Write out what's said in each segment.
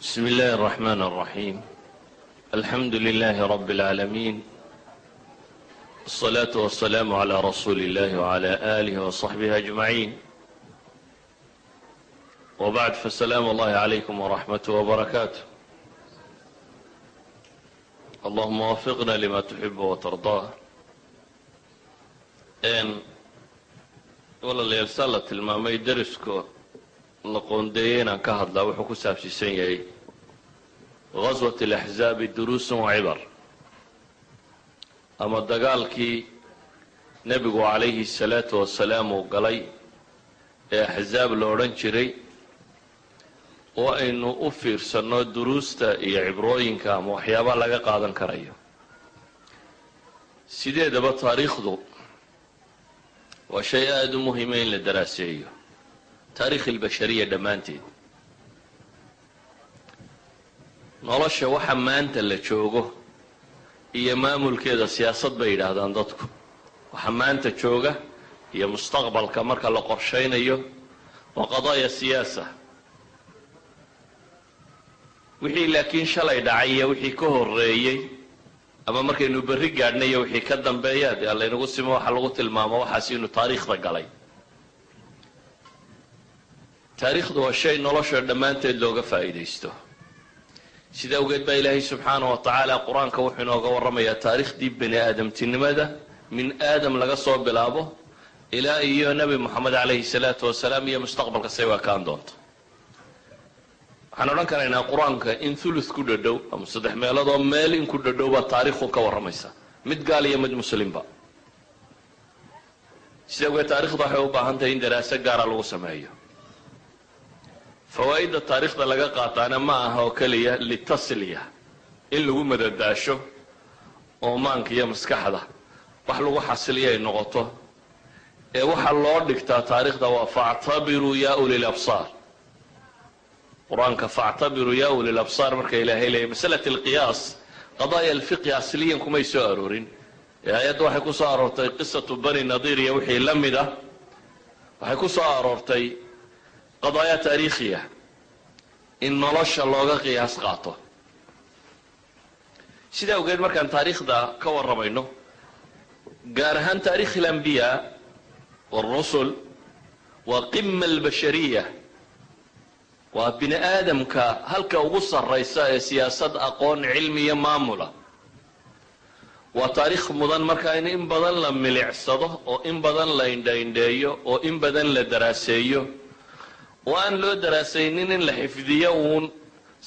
بسم الله الرحمن الرحيم الحمد لله رب العالمين الصلاة والسلام على رسول الله وعلى آله وصحبه أجمعين وبعد فالسلام الله عليكم ورحمته وبركاته اللهم وفقنا لما تحب وترضاه walaalayaal saa la tilmaamay deriska la qoondeeyey inaan ka hadlaa wuxuu ku saabsiisan yahay gaswat alaxzaabi duruusun wa cibar ama dagaalkii nebigu calayhi salaatu wasalaam uu galay ee axzaab la odhan jiray oo aynu u fiirsanno duruusta iyo cibrooyinka ama waxyaabaa laga qaadan karayo. Sideedaba taariikhdu waa shay aada u muhima in la daraaseeyo. Taariikh albashariya dhammaanteed nolosha waxa maanta la joogo iyo maamulkeeda siyaasad bay yidhaahdaan dadku. Waxa maanta jooga iyo mustaqbalka marka la qorshaynayo waa qadaaya siyaasa. Wixii laakiin shalay dhacay iyo wixii ka horeeyey ama markaynu berri gaadhnay iyo wixii ka dambeeya dee allaynagu simo waxa lagu tilmaamo waxaas inuu taariikhda galay. Taariikhdu waa shay nolosha dhammaanteed looga faa'iidaysto sida awgeed baa ilaahay subxaanah wa tacaala qur'aanka wuxuu inooga warramayaa taariikhdii bani aadamtinimada min aadam laga soo bilaabo ilaa iyo nebi moxamed calayhi salaatu wasalaam iyo mustaqbalka say u ekaan doonto. Waxaan odhan karaynaa qur'aanka in thuluth ku dhadhow ama saddex meeloodoo meel in ku dhadhow baa taariikhdu ka warramaysa. Mid gaal iyo mid muslimba sida awgeed taarikhda waxay u baahan tahay in daraaso gaara lagu sameeyo fawaa'idda taariikhda laga qaataana ma aha oo keliya litasliya in lagu madadaasho oo maanka iyo maskaxda wax lagu xasiliya ay noqoto ee waxa loo dhigtaa taariikhda waa factabiruu ya uli labsaar qur'aanka factabiruu ya uli labsaar marka ilaahay leeyay masalat alqiyaas qadaaya alfiqhi asliyan kumay soo aroorin ee ayadda waxay ku soo aroortay qisatu bani nadiir iyo wixii la mid ah waxay ku soo aroortay qadaaya taariikhiya in nolosha looga qiyaas qaato. Sida awgeed markaan taariikhda ka warramayno gaar ahaan taarikh alambiyaa wاlrusul waa qima albashariya. Waa bini aadamka halka ugu sarraysa ee siyaasad aqoon cilmi maamula. Waa taariikh mudan markaa in in badan la milicsado oo in badan la indhaindheeyo oo in badan la daraaseeyo oo aan loo daraasaynin in la xifdiyo uun.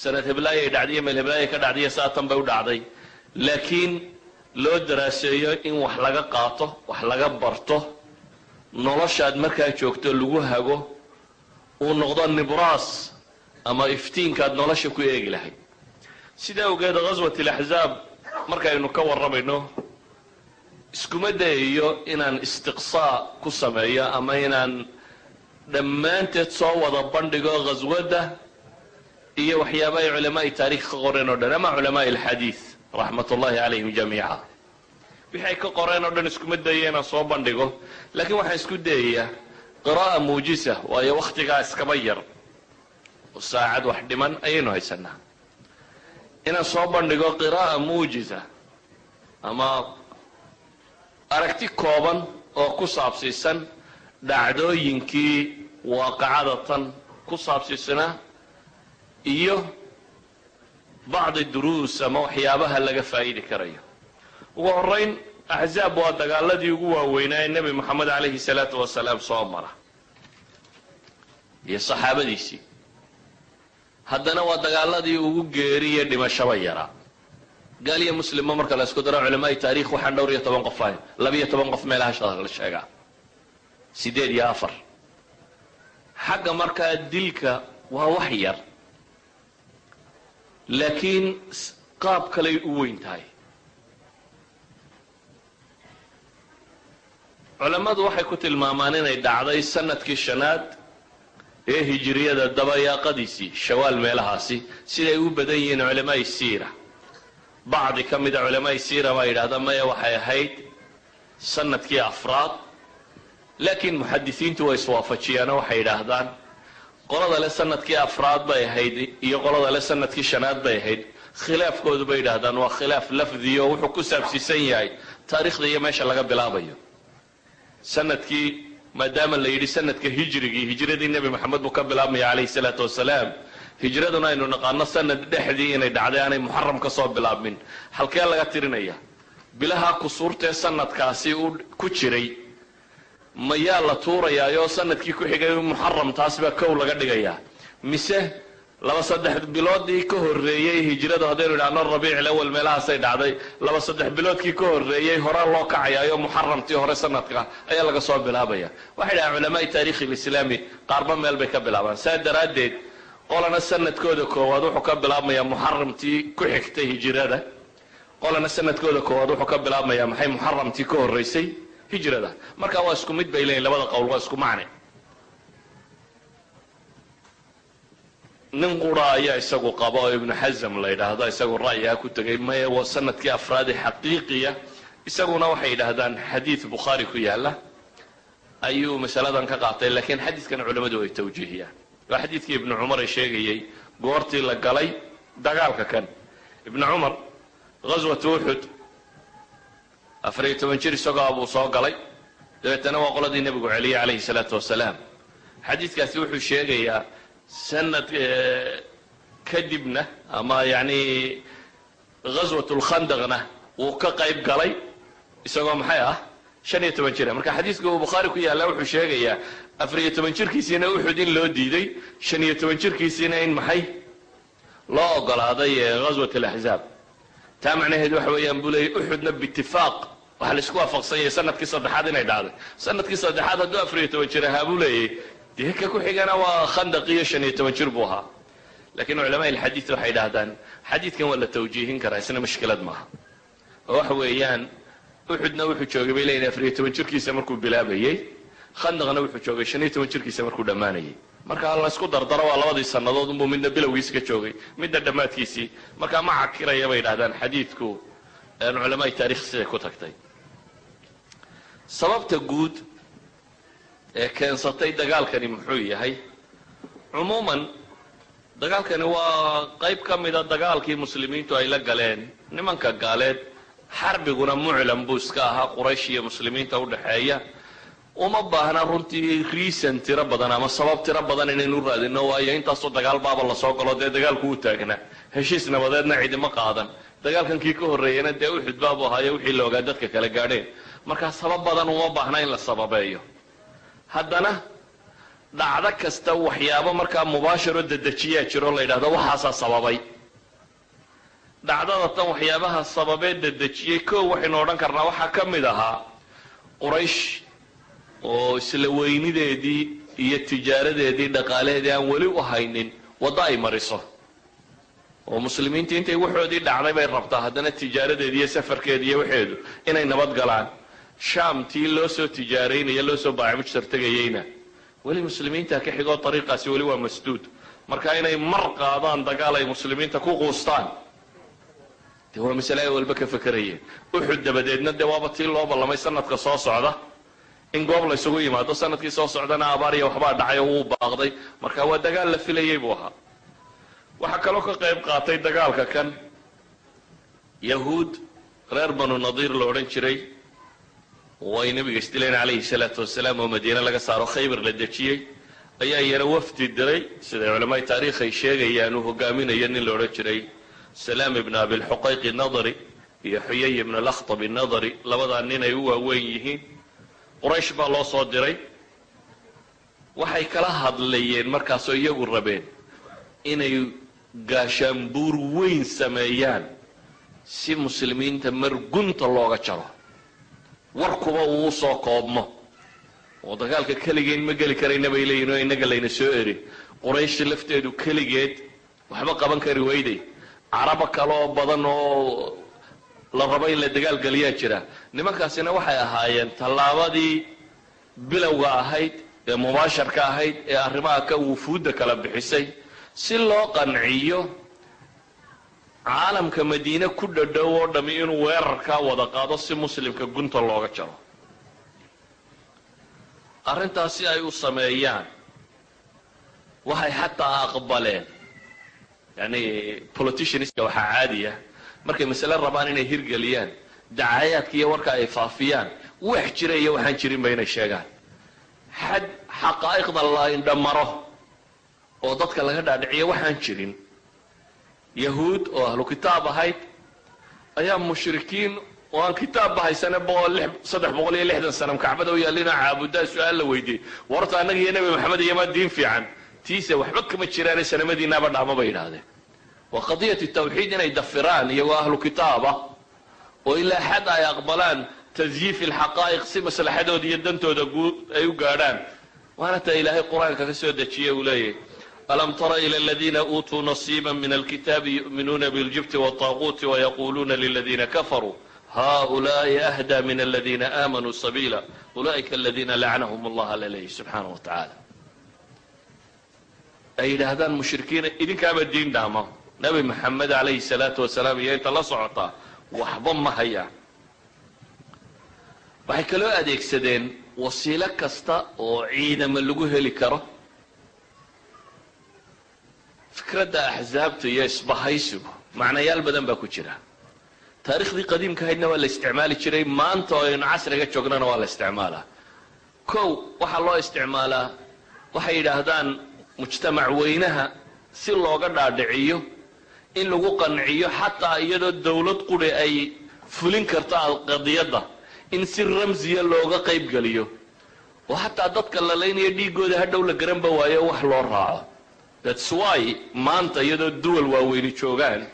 Sanad heblaayay dhacdiyo meel heblaayay ka dhacdiyo saatan bay u dhacday. Laakiin loo daraaseeyo in wax laga qaato wax laga barto noloshaad markaa joogto lagu hago uu noqdo nibraas ama iftiinkaad nolosha ku eegi lahayd. Sida awgeed ghaswat alaxzaab markaynu ka warramayno iskuma dayayo inaan istiqsaa ku sameeyo ama inaan dhammaanteed soo wada bandhigo ghaswadda iyo waxyaaba ay culamaai taarikh ka qoreen o dhan ama culamaai alxadiid raxmat ullahi calayhim jamiica. Wixi ay ka qoreen oo dhan iskuma dayaya inaan soo bandhigo. Laakiin waxaan isku dayayaa qira'a muujisa waayo wakhtigaa iskaba yar oo saacad wax dhiman ayaynu haysanaa. Inaan soo bandhigo qira'a muujisa ama aragti kooban oo ku saabsiisan dhacdooyinkii waaqacada tan ku saabsiisanaa iyo bacdi duruus ama waxyaabaha laga faa'idi karayo. Ugu horeyn axzaab waa dagaaladii ugu waaweynaa ee nebi moxamed calayhi salaatu wasalaam soo mara. Iyo saxaabadiisii. Haddana waa dagaaladii ugu geeriye dhimashaba yaraa gaal iyo muslimba marka la isku daro culamaai taarikh waxaan dhowr iyo toban qof ahayn labiyo toban qof meelaha la sheegaa. Sideed iyo afar xagga markaa dilka waa wax yar laakiin qaab kaley u weyn tahay. Culammadu waxay ku tilmaamaan inay dhacday sannadkii shanaad ee hijiriyada dabayaaqadiisii shawaal meelahaasi siday u badan yihiin culamaai siira. Bacdi ka mida culamaai siira baa yidhahda maya waxay ahayd sannadkii afraad laakiin muxadisiintu way iswaafajiyaanoo waxay yidhaahdaan qolada le sannadkii afraad bay ahayd iyo qolada le sannadkii shanaad bay ahayd. Khilaafkoodu bay yidhaahdaan waa khilaaf lafdiyo wuxuu ku saabsiisan yahay taarikhda iyo meesha laga bilaabayo. Sanadkii maadaama la yidhi sanadka hijrigii hijradii nebi maxamed buu ka bilaabmaya calayhi salaatu wasalaam hijraduna aynu naqaano sanad dhexdii inay dhacday aanay muxaram ka soo bilaabmin. Halkee laga tirinaya bilaha kusuurtee sanadkaasi u ku jiray mayaa la tuurayaayoo sannadkii ku xigay muxaram taas baa kow laga dhigayaa. Mise laba saddex biloodii ka horreeyey hijrada haddaynu idhahno rabiicil awal meelahaasay dhacday laba saddex biloodkii ka horreeyey horaa loo kacayaayo muxaramtii hore sanadka ayaa laga soo bilaabaya. Waxay dhahaan culamaai taarikhi lislaami qaarba meel bay ka bilaabaan. Saa daraaddeed qolana sanadkooda koowaad wuxuu ka bilaabmayaa muxaramtii ku xigtay hijrada. Qolana sanadkooda koowaad wuxuu ka bilaabmayaa maxay muxaramtii ka horreysay hijrada. Marka waa isku mid bay leeyiin labada qowl waa isku macne. Nin qura ayaa isagu qaba oo ibnu xasam la yidhaahdo isagu ra'yigaa ku tegay maye waa sannadkii afraade xaqiiqiya. Isaguna waxay yidhaahdaan xadiid bukhaari ku yaalla ayuu masaladan ka qaatay laakiin xadiidkan culammadu ay tawjiihiyaan. Waa xadiidkii ibnu cumar ay sheegayey goortii la galay dagaalka kan. Ibnu cumar ghaswat uxud afariyo toban jir isagoo buu soo galay. Dabeetana waa qoladii nebigu celiyey calayhi salaatu wasalaam xadiidkaasi wuxuu sheegayaa sanad kadibna ama yani ghaswat lkhandaqna wuu ka qayb galay isagoo maxay ah? Shan iyo toban jira marka xadiiska uu bukhaari ku yaalla wuxuu sheegayaa afariyo toban jirkiisiina uxud in loo diiday shan iyo toban jirkiisiina in maxay loo ogolaaday ghaswat alaxzaab taa macnaheed waxa weeyaan buu leeyay uxudna biitifaaq waxaa la isku waafaqsan yahay sannadkii saddexaad inay dhacday. Sanadkii saddexaad hadduu afariyo toban jir ahaa buu leeyay dee ka ku xigana waa khandaq iyo shan iyo toban jir buu ahaa. Lakiin culamaa ilxadiid waxay idhahdaan xadiidkan waa la tawjiihin karaa isna mushkilad maaha. Oo waxa weeyaan uxudna wuxuu joogay bay leeyihiin afariyo toban jirkiisa markuu bilaabayey khandaqna wuxuu joogay shan iyo toban jirkiisa markuu dhammaanayay marka laysku dardaro waa labadii sannadood unbuu midna bilowgiisi ka joogay midna dhammaadkiisii. Markaa ma cakiraya bay idhahdaan xadiidku culamaai taarikh siday ku tagtay. Sababta guud ee keensatay dagaalkani muxuu yahay cumuuman dagaalkani waa qayb ka mida dagaalkii muslimiintu ay la galeen nimanka gaaleed xarbiguna muclam buu iska ahaa quraysh iyo muslimiinta udhaxeeya uma baahna runtii reason tiro badan ama sabab tiro badan inaynu raadino waayo. Intaasoo dagaal baaba la soo galo dee dagaalku u taagnaa heshiis nabadeedna cidima qaadan. Dagaalkan kii ka horreeyana dee uxud baabu ahaayo wixii la ogaa dadka kala gaadheen. Markaa sabab badan uma baahna in la sababeeyo. Haddana dhacdo kasta waxyaabo markaa mubaasharo dedejiyaa jiro la yidhahdo waxaasaa sababay. Dhacdada tan waxyaabaha sababee dedejiyey koo waxaynu odhan karnaa waxaa ka mid ahaa quraysh oo isla weynideedii iyo tijaaradeedii dhaqaalaheedii aan weli u haynin waddo ay mariso. Oo muslimiintii intay waxoodii dhacday bay rabtaa haddana tijaaradeedi iyo safarkeedi iyo waxeedu inay nabad galaan. Shaamtii loo soo tijaaraynaya loo soo baacimujtar tegayeyna weli muslimiinta ka xigoo ariiqaasi weli waa masduud. Marka inay mar qaadaan dagaal ay muslimiinta ku quustaan. Dee waa masale ay walba ka fekerayeen uxud dabadeedna dee waaba tii loo ballamay sanadka soo socda in goob la ysugu yimaado sannadkii soo socdana abaariya waxbaa dhacay oo wuu baaqday. Marka waa dagaal la filayey buu ahaa. Waxaa kaloo ka qayb qaatay dagaalka kan yahuud reer banu nadiir la odhan jiray way nabiga isdileen calayhi salaatu wasalaam oo madiine laga saaro khaybar la dejiyey. Ayaa iyana wafdi diray siday culamaai taariikh ay sheegayaan uu hogaaminayo nin la odhan jiray salaam ibn abilxuqayqi nadari iyo xuyay ibn alakhtab nadari. Labadaa nin ay u waaweyn yihiin quraysh baa loo soo diray. Waxay kala hadlayeen markaasoo iyagu rabeen inay gaashaanbuur weyn sameeyaan si muslimiinta margunta looga jaro. Warkuba uu u soo koobmo. Oo dagaalka keligeen ma geli karayna bay leeyihiin oo innaga layna soo erin. Quraysh lafteedu keligeed waxba qaban kari weyday carabo kale oo badan oo la rabo in la dagaalgeliyaa jira. Nimankaasina waxay ahaayeen tallaabadii bilowga ahayd ee mubaasharka ahayd ee arrimaha ka wufuudda kala bixisay. Si loo qanciyo caalamka madiine ku dhadhow oo dhami inuu weerarkaa wada qaado si muslimka gunta looga jaro. Arrintaas si ay u sameeyaan. Waxay xataa aqbaleen. Yani politicianska waxaa caadiya markay masale rabaan inay hirgeliyaan dacayaadka iyo warka ay faafiyaan wax jira iyo waxaan jirinba inay sheegaan. Xad xaqaa'iqda la indhamaro oo dadka laga dhaadhiciyo waxaan jirin yahuud oo ahlu kitaab ahayd ayaa mushrikiin oo aan kitaabba haysane saddex boqol iyo lixdan sana kacbada u yaallina caabudaa su'aal la weydiiyey. Warta annaga iyo nebi maxamed iyomaa diin fiican. Tiise waxba kama jiraane sanamadiinaaba dhaamo bay yidhaahdeen waa qadiyat tawxiid inay dafiraan iyagoo ahlu kitaaba oo ilaa xad ay aqbalaan tasyiif ilxaqaa'iq si maslaxadooda iyo dantooda ay u gaadhaan. Waana taa ilaahay qur'aanka ka soo dejiye uu leeyahy alam tara ila aladiina uutuu nasiiba min alkitaabi yu'minuuna biljibti wاlطaaquuti wayaquuluuna liladiina kafaruu haulaai ahdaa min aladiina aamanuu sabiila ulaa'ika aladiina lacnahum allaha laleeyahy subxaanahu wa tacaala ay yidhaahdaan mushrikiina idinkaaba diin dhaama nebi maxamed calayhi salaatu wasalaam iyo inta la socotaa waxba ma hayaan waxay kaloo adeegsadeen wasiilo kasta oo ciidamo lagu heli karo. Fikradda axsaabta iyo isbahaysigu macnayaal badan baa ku jira. Taarikhdii qadiimka ahaydna waa la isticmaali jiray maanta oo aynu casriga joognana waa la isticmaalaa. Kow waxaa loo isticmaalaa waxay yidhaahdaan mujtamac weynaha si looga dhaadhiciyo in lagu qanciyo xataa iyadoo dawlad quri ay fulin karto qadiyadda in si ramsiya looga qayb geliyo. Oo xataa dadka la laynayo dhiigooda hadhow la garanba waayo wax loo raaco. Thats why maanta iyadoo duwal waaweyni joogaan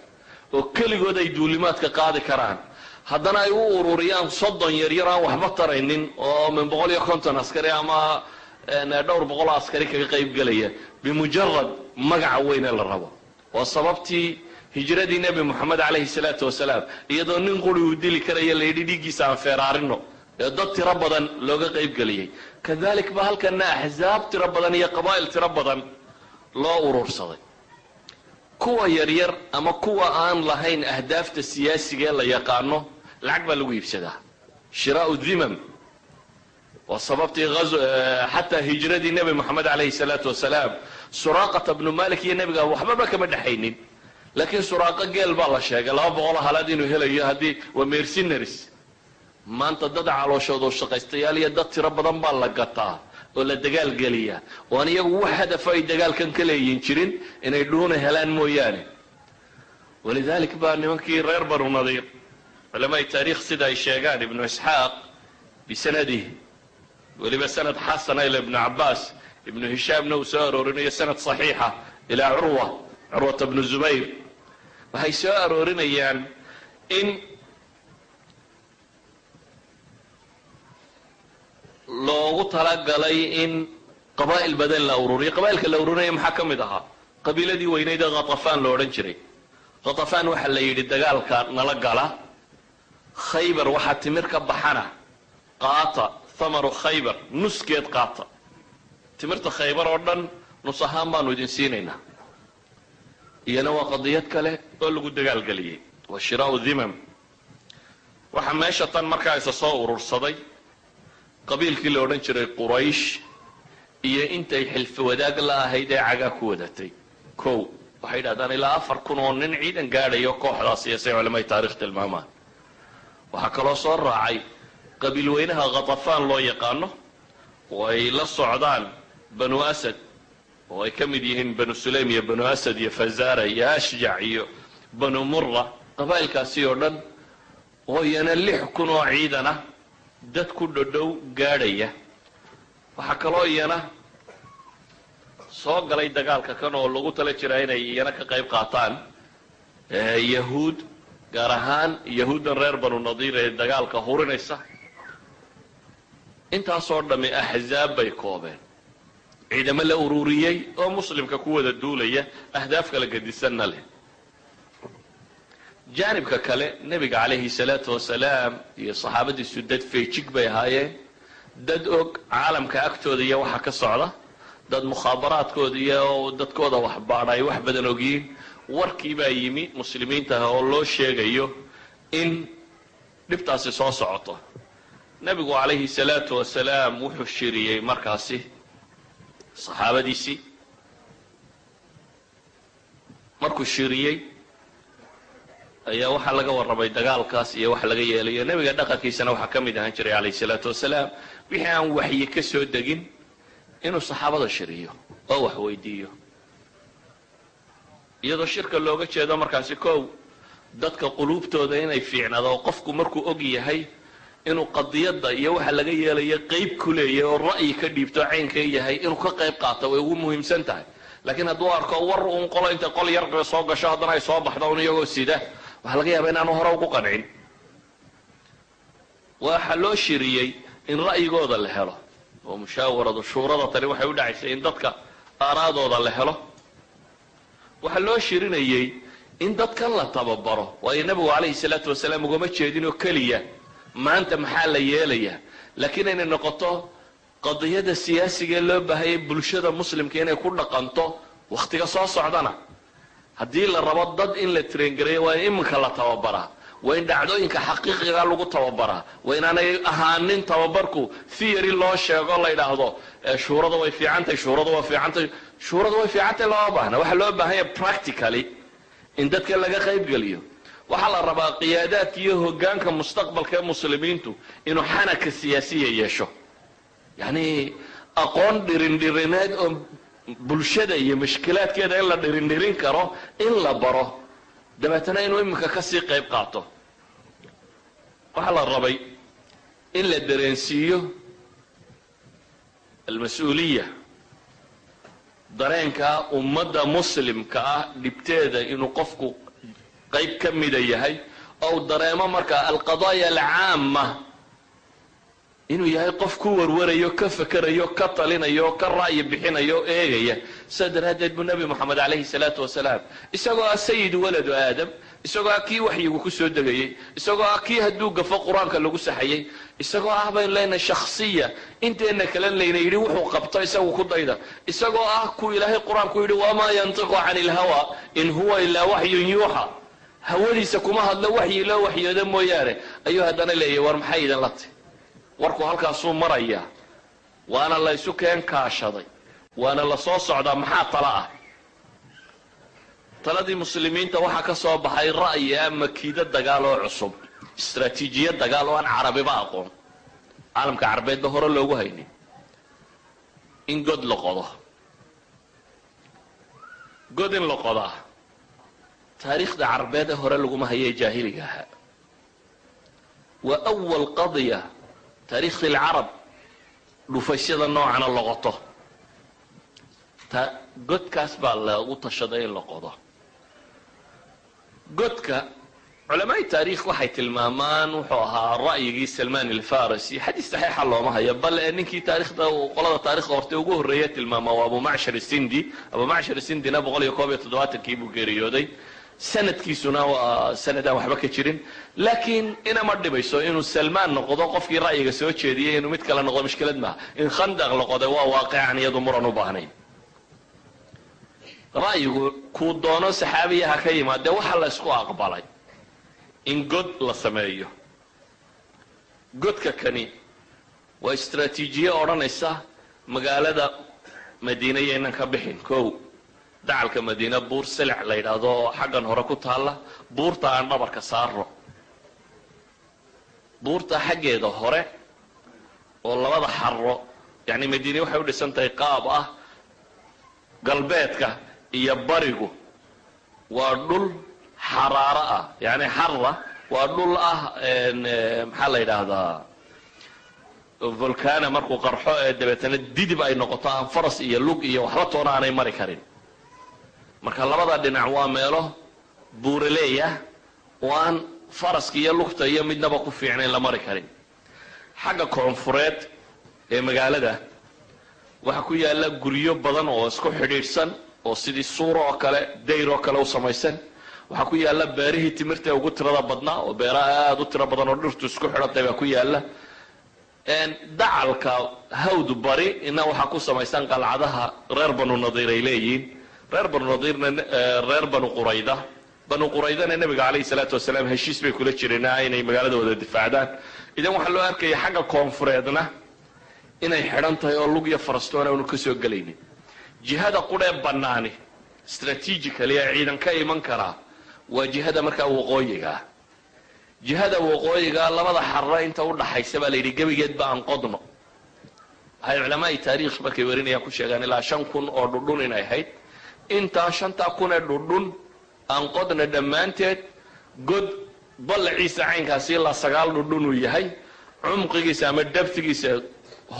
oo keligood ay duulimaadka qaadi karaan haddana ay u ururiyaan soddon yaryar aan waxba taraynin oo min boqol iyo konton askari ama dhowr boqol askari kaga qayb gelaya. Bimujarad magaca weyne la rabo. Waa sababtii hijradii nebi moxamed calayhi salaatu wasalaam iyadoo nin quri uu dili karaya layidhi dhiiggiisa aan feeraarino ee dad tiro badan looga qayb geliyey kadalik ba halkana axsaab tiro badan iyo qabaa'il tiro badan loo urursaday. Kuwa yaryar ama kuwa aan lahayn ahdaafta siyaasiga ee la yaqaano lacag baa lagu iibsadaa. Shiraau dhimam waa sababtii xataa hijradii nebi moxamed calayhi salaatu wasalaam suraaqata bnu malik iyo nebiga waxbaba kama dhexaynin laakiin suraaqo geel baa la sheegay. Laba boqoloo halaad inuu helayo haddii waa mercenaries maanta dad calooshoodo shaqaystayaal iyo dad tiro badan baa la gataa oo la dagaal geliyaa. Oo aan iyagu wax hadafo ay dagaalkan ka leeyin jirin inay dhuuna helaan mooyaane. Walidalik baa nimankii reer banu nadiir. Culamaai taarikh sida ay sheegaan ibnu isxaaq bisanadihi. Weliba sanad xasana ila ibnu cabaas ibnu hishaamna uu soo aroorinayo sanad saxiixa ilaa curwa curwata bnu zubayr waxay soo aroorinayaan in loogu talagalay in qabaa'il badan la ururiyo. Qabaa'ilka la ururinaya maxaa ka mid ahaa? Qabiiladii weyneyd khatafaan lo odhan jiray. Khatafaan waxaa la yidhi dagaalka nala gala khaybar waxaa timir ka baxana qaata thamaru khaybar nuskeed qaata. Timirta khaybar oo dhan nus ahaan baanu idin siinaynaa iyana waa qadiyad kale oo lagu dagaalgeliyey. waa shiraau dhimam. Waxaa meesha tan markaa isa soo urursaday qabiilkii la odhan jiray quraysh iyo intay xilfi wadaag la ahayd ee cagaa ku wadatay. Kow waxay yidhahdaan ilaa afar kun oo nin ciidan gaadhayo kooxdaas iyo say culamai taarikh tilmaamaan. Waxaa kaloo soo raacay qabiil weynaha khatafaan loo yaqaano oo ay la socdaan banu asad oo ay ka mid yihiin banu sulaym iyo banu asad iyo fazara iyo ashjac iyo banu mura qabaa'ilkaasi oo dhan oo iyana lix kun oo ciidan ah dad ku dhodhow gaadhaya. Waxaa kaloo iyana soo galay dagaalka kan oo lagu tala jiraa inay iyana ka qayb qaataan yahuud gaar ahaan yahuuddan reer banu nadiir ee dagaalka hurinaysa. Intaasoo dhammi axzaab bay koobeen ciidamo la ururiyey oo muslimka ku wada duulaya ahdaaf kala gedisanna leh. Jaanibka kale nebiga calayhi salaatu wasalaam iyo saxaabadiisu dad feejig bay ahaayeen. Dad og caalamka agtooda iyo waxa ka socda. Dad mukhaabaraadkooda iyo dadkooda waxbaadha ay wax badan ogyihiin warkii baa yimi muslimiinta oo loo sheegayo in dhibtaasi soo socoto. Nebigu calayhi salaatu wasalaam wuxuu shiriyey markaasi saxaabadiisii markuu shiriyey ayaa waxaa laga warramay dagaalkaas iyo wax laga yeelayo nebiga dhaqankiisana waxaa ka mid ahaan jiray calayh isalaatu wasalaam. Wixii aan waxyi ka soo degin inuu saxaabada shiriyo oo wax weydiiyo. Iyadoo shirka looga jeedo markaasi kow dadka quluubtooda inay fiicnado oo qofku markuu og yahay inuu qadiyadda iyo waxa laga yeelayo qeyb ku leeyahay oo ra'yi ka dhiibto caynka yahay inuu ka qayb qaato way ugu muhiimsan tahay. Laakiin hadduu arko war uun qolo intay qol yar soo gasho haddana ay soo baxdo un iyagoo sida waxaa laga yaaba inaanu hore ugu qancin waxaa loo shiriyey in ra'yigooda la helo. Oo mushaawaradu shuurada tani waxay u dhacaysay in dadka aaraadooda la helo. Waxaa loo shirinayey in dadkan la tababaro waayo nebigu calayhi salaatu wasalaam ugama jeedinoo keliya maanta maxaa la yeelayaa laakiin inay noqoto qadiyada siyaasigaee loo baahayay bulshada muslimka inay ku dhaqanto wakhtiga soo socdana. Haddii la rabo dad in la traingareeyo waa in iminka la tababaraa. Waa in dhacdooyinka xaqiiqiga lagu tababaraa. Waa inaanay ahaanin tababarku theory loo sheego la yidhaahdo shuurada way fiicantahay shuurada waa fiicantahay shuurada way fiicantahay looma baahna. Waxaa loo baahanya practically in dadka laga qaybgeliyo waxaa la rabaa qiyaadaadka iyo hogaanka mustaqbalka ee muslimiintu inuu xanaka siyaasiya yeesho. Yacni aqoon dhirindhirineed oo bulshada iyo mashkilaadkeeda in la dhirindhirin karo in la baro dabeetana inuu iminka ka sii qayb qaato. Waxaa la rabay in la dareensiiyo almas-uuliya dareenka ummadda muslimka ah dhibteeda inuu qofku qayb ka mida yahay ou dareemo markaa alqadaaya alcaama inuu yahay qof ku warwarayo ka fakerayo ka talinayo ka ra'yi bixinayo o eegaya. Sidaa daraaddeed buu nebi moxamed calayhi salaatu wasalaam isagoo ah sayidu waladu aadam isagoo ah kii waxyigu ku soo degayey isagoo ah kii hadduu gafo qur'aanka lagu saxayey isagoo ah baynu leenahay shakhsiya inteenna kale layna yidhi wuxuu qabto isagu ku dayda. Isagoo ah kuu ilaahay qur'aanku yidhi wamaa yantiqu cani ilhawa in huwa ilaa waxyun yuuxa hawadiisa kuma hadlo waxyi loo waxyooda mooyaane. Ayuu haddana leeyahy war maxay idin la ti warku halkaasuu marayaa. Waana la ysu keen kaashaday. Waana la soo socdaa maxaa tala ah? Taladii muslimiinta waxaa ka soo baxay ra'yi ah makiido dagaal oo cusub. Istraatiijiya dagaal oo aan carabiba aqoon. Caalamka carabeedba hore loogu haynin in god la qodo. God in la qodaa taariikhda carabeed ee hore laguma hayo ee jaahiliga ahaa waa awal qadya taariikhdi lcarab dhufaysyada noocana loqoto. Godkaas baa lagu tashaday in la godka culamaai taariikh waxay tilmaamaan wuxuu ahaa ra'yigii salman alfarisi. Xadiis saxiixa looma hayo bal ee ninkii taarikhda qolada taarikhda horte ugu horreeya tilmaama waa abu macshar sindi abu macshar sindina boqol iyo koob iyo toddobaatankii buu geeriyooday sanadkiisuna waa sanad aan waxba ka jirin. Laakiin inama dhibayso inuu salmaan noqdo qofkii ra'yiga soo jeediyay inuu mid kale noqdo mushkilad maaha. In khandaq la qoday waa waaqican iyadu muran u baahnayn ra'yigu kuu doono saxaabiyaha ka yimaadee waxaa la ysku aqbalay. In god la sameeyo. Godka kani waa istraatiijiye odhanaysa magaalada madiina yaynan ka bixin kow dacalka madiina buur silic la yidhaahdo oo xaggan hore ku taalla buurta aan dhabarka saarno. Buurta xaggeeda hore oo labada xarro yacni madiine waxay u dhisan tahay qaab ah galbeedka iyo barigu waa dhul xaraaro ah yacni xarra waa dhul ah maxaa la yidhaahdaa volcana markuu qarxo ee dabeetana didib ay noqoto aan faras iyo lug iyo waxba toona aanay mari karin marka labada dhinac waa meelo buuraleeyah oo aan faraska iyo lugta iyo midnaba ku fiicnayn la mari karin. Xagga koonfureed ee magaalada waxaa ku yaalla guryo badan oo isku xidhiidhsan oo sidii suura oo kale dayr oo kale u samaysan. Waxaa ku yaalla beerihii timirta ee ugu tirada badnaa oo beera aada u tiro badan oo dhirtu isku xidhantay baa ku yaalla. Dacalka hawd bari ina waxaa ku samaysan qalcadaha reer banu nadiir ay leeyihiin reer banu nadiirna reer banu qurayda. Banu quraydana nebiga calayhi salaatu wasalaam heshiis bay kula jireen inay magaalada wada difaacdaan. Idan waxaa loo arkaya xagga koonfureedna inay xidhan tahay oo lug iyo farastoon aanu ka soo gelaynin jihada qudhee bannaani strategically ee ciidan ka iman karaa waa jihada markaa waqooyigaa jihada waqooyiga labada xarro inta u dhaxaysa baa la yidhi gebigeedba aan qodno. Waxay culamaai taariikh markay warinayaan ku sheegaan ilaa shan kun oo dhudhun inay ahayd intaa shantaa kun ee dhudhun aan qodna dhammaanteed god ballaciisa caynkaasi ilaa sagaal dhudhun uu yahay cumqigiisa ama dabtigiisa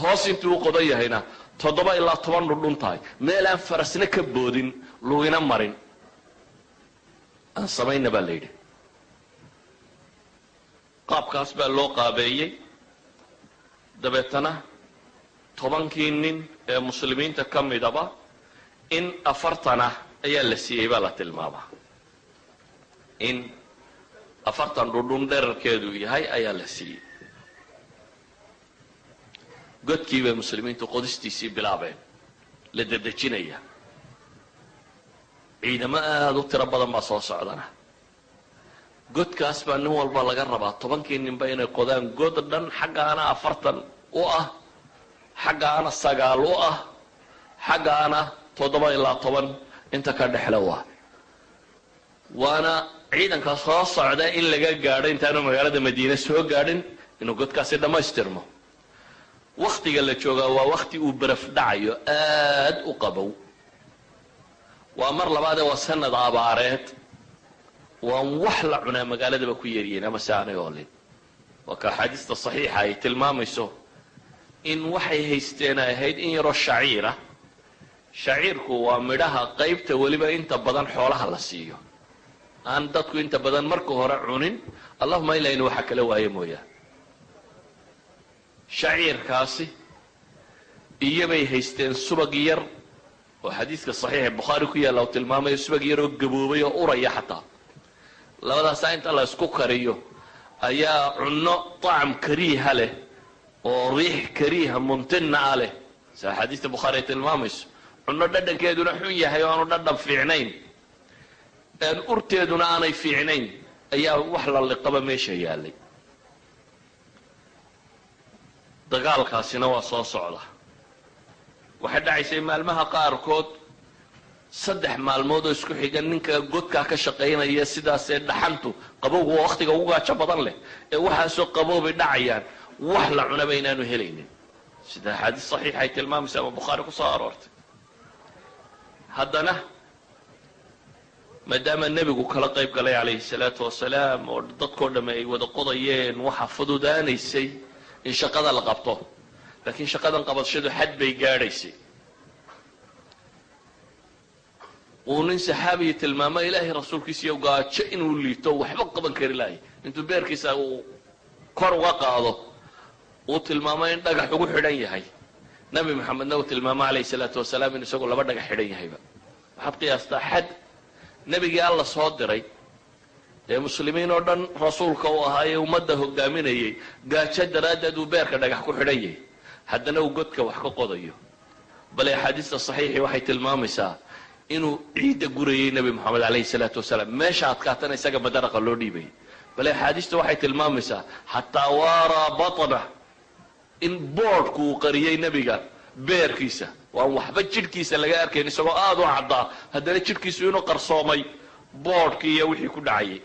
hoos intuu u qodan yahayna toddoba ilaa toban dhudhun tahay. Meel aan farasna ka boodin lugina marin. Aan samayna baa la yidhi. Qaabkaas baa loo qaabeeyey. Dabeetana tobankii nin ee muslimiinta ka midaba in afartan ah ayaa la siiyey baa la tilmaamaa in afartan dhudhun dherarkeedu yahay ayaa la siiyey. Godkii bay muslimiintu qodistiisii bilaabeen la dedejinaya ciidamo aada u tiro badan baa soo socdana. Godkaas baa nin walba laga rabaa tobankii ninba inay qodaan god dhan xaggaana afartan u ah xaggaana sagaal u ah xaggaana toddoba ilaa toban inta ka dhexle waa. Waana ciidanka soo socda in laga gaadho intaanu magaalada madiine soo gaadhin inuu godkaasi dhammaystirmo. Waktiga la joogaa waa wakti uu baraf dhacayo aad u qabow. Waa mar labaadee waa sanad abaareed. Waan wax la cunaa magaaladaba ku yeeriyeen ama se aanay oolin. Waa ka axaadiista saxiixa ay tilmaamayso in waxay haysteen ay ahayd in yaroo shaciira shaciirku waa midhaha qaybta weliba inta badan xoolaha la siiyo. Aan dadku inta badan marka hore cunin allahuma ilaa inu waxa kala waayo mooyaan shaciirkaasi iyobay haysteen subag yar oo xadiidka saxiixa bukhaari ku yaalla uu tilmaamayo subag yar oo gaboobay oo uraya xataa. Labadaasaa inta la isku kariyo ayaa cunno طacam kariiha leh oo riix kariiha mumtina a leh. Sa axaadiista bukhaari ay tilmaamayso cunno dhadhankeeduna xun yahay oo aanu dhadhan fiicnayn. Urteeduna aanay fiicnayn ayaa wax la liqaba meesha yaalay. Dagaalkaasina waa soo socda. Waxay dhacaysay maalmaha qaarkood saddex maalmood oo isku xiga ninka godkaa ka shaqaynaya sidaasee dhaxantu qabowgu waa waktiga ugu gaajo badan leh ee waxaasoo qaboobay dhacayaan wax la cunaba inaanu helaynin. Sida axaadiis saxiixa ay tilmaamaysa ama bukhaari ku soo aroortay haddana maadaama nebigu kala qayb galay calayhi salaatu wasalaam oo dadkoo dhamme ay wada qodayeen waxa fududaanaysay in shaqada la qabto. Laakiin shaqadan qabadshadu xad bay gaadhaysay. Uu nin saxaabiyi tilmaamo ilaahay rasuulkiisiiyo gaajo inuu liito waxba qaban kari lahay. Intuu beerkiisa uu kor uga qaado uu tilmaamo in dhagax ugu xidhan yahay nabi maxamedna uu tilmaamo calayhi salaatu wasalaam in isagoo laba dhagax xidhan yahayba. Waxaad qiyaastaa xad nebigii alla soo diray ee muslimiin oo dhan rasuulka uu ahaa ee ummadda hogaaminayay gaajo daraaddeed uu beerka dhagax ku xidhan yahay. Haddana uu godka wax ka qodayo. Bale axaadiista saxiixii waxay tilmaamaysaa inuu ciidda gurayay nebi moxamed calayhi salaatu wasalaam. Meesha adkaatana isaga badaraqa loo dhiibayay bale axaadiista waxay tilmaamaysaa xataa waaraa batna in boodhku uu qariyey nebiga beerkiisa. Waan waxba jidhkiisa laga arkayn isagoo aada u caddaa. Haddana jidhkiisu inuu qarsoomay boodhkii iyo wixii ku dhacayay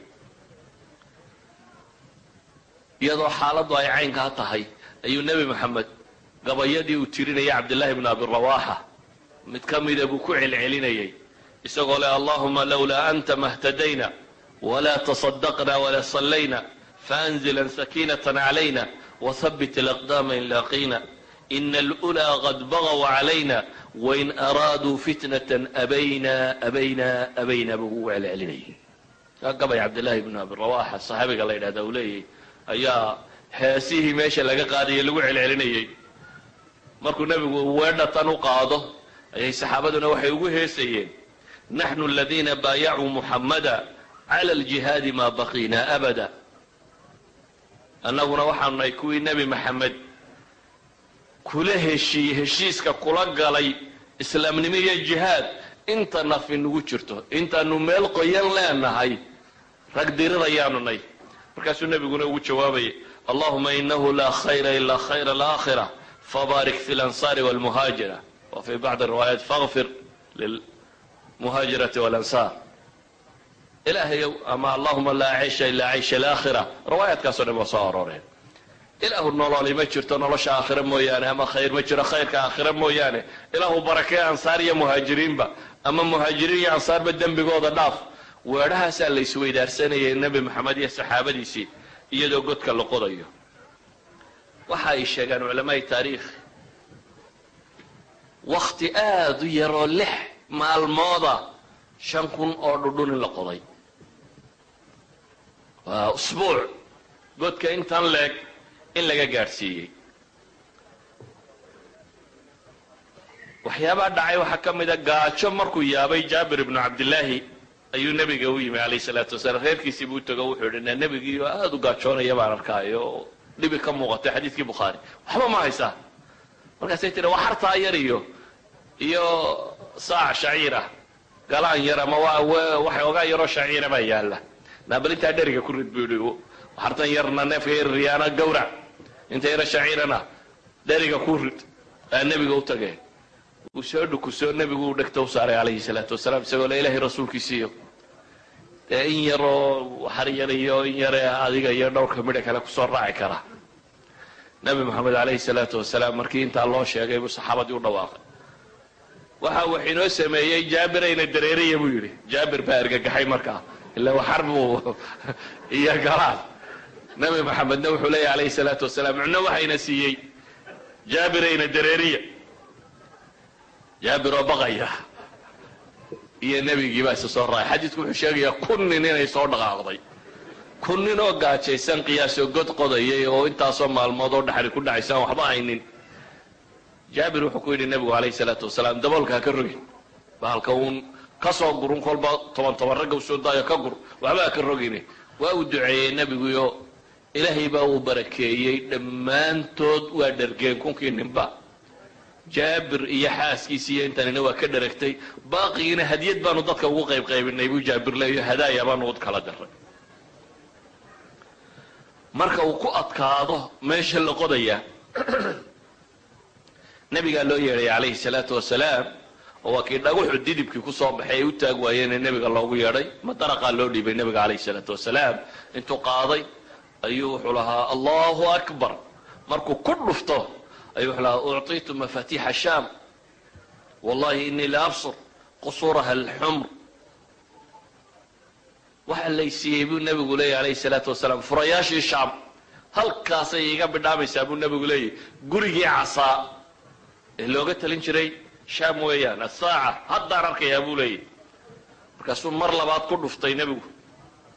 iyadoo xaaladdu ay caynkaa tahay ayuu nebi moxamed gabayadii uu tirinayay cabdillaahi bnu abi rawaaxa. Mid ka mida buu ku celcelinayay. Isagoo leh allahuma lowlaa anta mahtadayna walaa taصadaqna walaa sallayna faanzilan sakiinatan calayna whabbit alaqdaama in laaqina ina alulaa qad bagaw calayna wain araaduu fitnatan abayna abayna abayna buu ugu celcelinayay gabay cabdillaahi bnu abi rawaxa saxaabiga la yidhahda uu leeyahy ayaa heesihii meesha laga qaadayay lagu celcelinayay markuu nebigu weedhatan u qaado ayay saxaabaduna waxay ugu heesayeen naxnu aladiina baayacuu muxammada cala aljihaadi maa baqiina abada annaguna waxaanu nahay kuwii nebi maxamed kula heshiiyey heshiiska kula galay islaamnimo iyo jihaad. Inta nafi nagu jirto intaanu meel qoyan leenahay rag dirirayaanu nay markaasuu nebiguna ugu jawaabayay allahuma inahu laa khayra ilaa khayra alaakhira fabaarik fi lansaari walmuhaajira wa fii bacdi riwaayaat faqfir muhaajirati walansaar ilaahayow ama allahuma laa caysha ilaa caysha alaakhira riwaayaadkaasoo dhan waa soo arooreen ilaahu nololi ma jirto nolosha aakhira mooyaane ama khayr ma jiro khayrka aakhira mooyaane ilaahu barakee ansaar iyo muhaajiriinba ama muhaajiriin iyo ansaarba dembigooda dhaaf weedhahaasaa la isweydaarsanayay nebi maxamed iyo saxaabadiisii iyadoo godka la qodayo waxa ay sheegaan culamaai taariikh wakti aada u yaroo lix maalmooda shan kun oo dhudhun in la qoday waa usbuuc. Godka intan leeg in laga gaadhsiiyey. Waxyaabaha dhacay waxaa ka mida gaajo markuu yaabay jaabir ibnu cabdillaahi ayuu nebiga u yimi calayh salaatu wasalaam. Reerkiisii buu tago wuxuu idhi na nebigii aada u gaajoonaya baan arkaayo. Dhibi ka muuqatay xadiidkii bukhaari waxba ma haysaa markaasay tiri waa xartaa yar iyo iyo saac shaciir ah. Galaan yar ama waa waxa ogaa yaroo shaciira baa yaalla naabal intaa dheriga ku rid buu yihi xartan yarna neefka gawrac inta shaciirana dheriga ku rid aa nebiga u tageen uu soo dhukusoo nebigu uu dhegta u calayhi salaatu wasalaam isagoo le ilaahay rasuulkiisiiyo dee in yaroo har yar iyo in yare adiga iyo dhowrka midha kale ku soo raaci kara nebi moxamed calayhi salaatu wasalaam markii intaa loo sheegay buu saxaabadii u dhawaaqay waxa wax inoo sameeyey jaabirayna dareeriya buu yidhi jaabir baa argagaxay markaa ila waxar buu iyo galaan nebi maxamedna wuxuu leeyahy alayhi salaatu wasalaam mucno waxayna siiyey jaabirayna dareeriya. Jaabir oo baqaya iyo nebigii baa isa soo raacay. Xadiidku wuxuu sheegayaa kun nin inay soo dhaqaaqday. Kun nin oo gaajaysan qiyaasoo god qodayay oo intaasoo maalmood oo dhaxri ku dhacaysaan waxba haynin. Jaabir wuxuu ku yidhi nebigu calayhi salaatu wasalaam daboolka ha ka rogin bahalka uun ka soo gurun kolba toban toban ragga u soo daayo ka gur. Waxba ha ka rogine. Waa uu duceeyey nebiguyo ilaahay baa uu barakeeyey dhammaantood waa dhergeen kunkii ninba jaabir iyo xaaskiisi iyo intanina waa ka dheragtay baaqigiina hadiyad baanu dadka ugu qayb qaybinay buu jaabir leeyo hadaaya baanu ud kala diray marka uu ku adkaado meesha la qodayaa nebigaa loo yeedhay calayhi salaatu wasalaam oo waa kii dhaguxu didibkii ku soo baxay ay u taag waayeen ee nebiga loogu yeedhay. Madaraqaa loo dhiibay nebiga calayhi salaatu wasalaam. Intuu qaaday ayuu wuxuu lahaa allahu akbar. Markuu ku dhufto ayuu wuxuu lahaa ucطitu mafatiixa shaam. Wallahi inii la absur qusuuraha alxumr. Waxa laysiiyey buu nebigu leeyahy alayhi salaatu wasalaam furayaashii shaam. Halkaasay iga bidhaamaysaa buu nebigu leeyahy gurigii casaa. Ee looga talin jiray shaam weeyaan asaaca haddaan arkayaa buu leeyahy markaasuu mar labaad ku dhuftay nebigu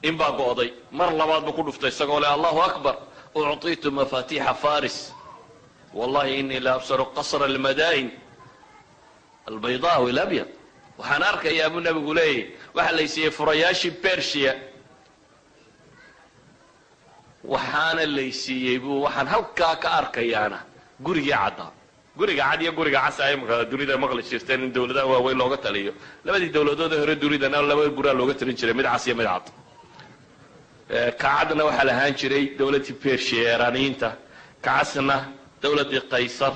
in baa go'day. Mar labaad buu ku dhuftay isagoo le allahu akbar ucطitu mafatiixa faris wallahi inii la absaru qasra almadaa'in albaydawi labyad waxaan arkayaa buu nebigu leeyahy waxaa laysiiyey furayaashii bersia waxaana laysiiyey buu waxaan halkaa ka arkayaana gurigii caddaa guriga cad iyo guriga casa imika dunida maqli jirteen in dawladaha waaweyn looga taliyo. Labadii dawladoodee hore dunidana laba guraa looga talin jiray mid cas iyo mid cad. Kacadna waxaa lahaan jiray dawladdii bersia ee eraaniyiinta kacasna dawladdii qaysar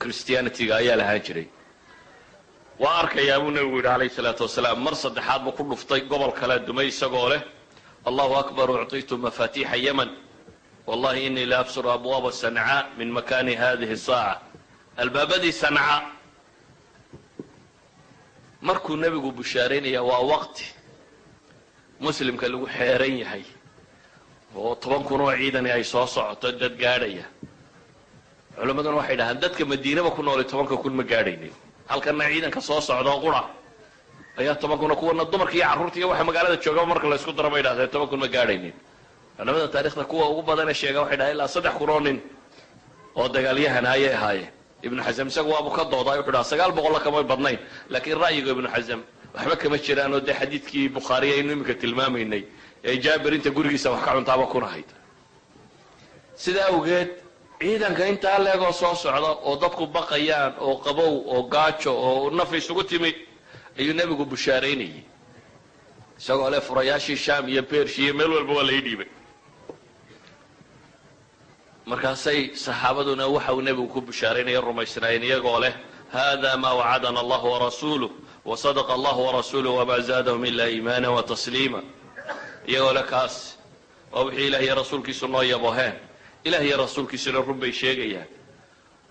christianityga ayaa lahaan jiray. Waa arkayaa buu nebigu yidhi alayhi salaatu wasalaam mar saddexaad buu ku dhuftay gobol kale dumay isagoo leh? Allahu akbar ucطitu mafatiixa yeman wallahi inii la absuru abwaaba sancaa min makani hadihi saaca. Albaabadii sanca markuu nebigu bushaaraynaya waa waqti muslimka lagu xeeran yahay. Oo toban kun oo ciidani ay soo socoto dad gaadhaya. Culammaduna waxay dhahaan dadka madiinaba ku noolay tobanka kun ma gaadhaynin. Halkana ciidanka soo socdoo qura. Ayaa toban kuna kuwana dumarka iyo carruurta iyo waxa magaalada joogaba marka la isku daro bay dhahdeen toban kun ma gaadhaynin culamada taarikhda kuwa ugu badane sheega waxay dhahaan ilaa saddex kun oo nin oo dagaalyahana ayay ahaayeen. Ibnu xasam isagu waabu ka doodaa wuxuu dhaha sagaal boqolla kamay badnayn. Laakiin ra'yiga ibnu xasam waxba kama jiraan oo dee xadiidkii bukhaariya aynu iminka tilmaamaynay ee jaabir inta gurigiisa wax ka cuntaaba kunahayd sidaa awgeed ciidanka intaa leegoo soo socda oo dadku baqayaan oo qabow oo gaajo oo naf isugu timid ayuu nebigu bushaaraynayay isagoo leh furayaashii sham iyo bershi iyo meel walba waa lai dhiibay markaasay saxaabaduna waxa uu nebigu ku bushaaraynaya rumaysnaayeen iyagoo leh hada ma wacadana allah warasuuluh wasadaqa allah warasuuluh wma zaadahum ila iimaana watasliima iyagoo le kaas waa wixii ilah iyo rasuulkiisu noo yaboheen ilah iyo rasuulkiisuna run bay sheegayaan.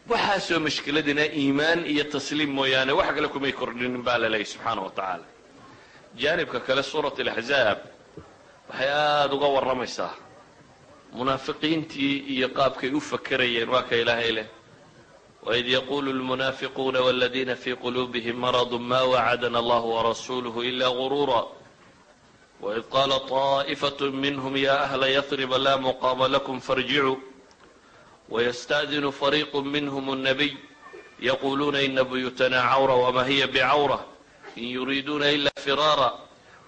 Waxaasoo mashkiladina iimaan iyo tasliim mooyaane wax kale kumay kordhinin baa la leeyay subxaana wa tacaala. Jaanibka kale suurat alaxzaab waxay aada uga warramaysaa munaafiqiintii iyo qaabkay u fakerayeen waa ka ilaahay leh waid yaqulu lmunaafiquuna waladiina fii quluubihim maradu ma wacadana allah warasuuluhu ila guruura waid qaala طaa'ifaة minhm ya ahla yadriba la muqaama lakum farjicuu wysta'dinu fariiq minhm الnabiy yaquluuna ina buyutana cawra wma hiya bcawra in yuriiduuna ila firaara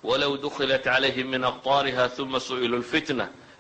wlow dukhilat calayhim min aqطaariha ثuma su'iluu اlfitnة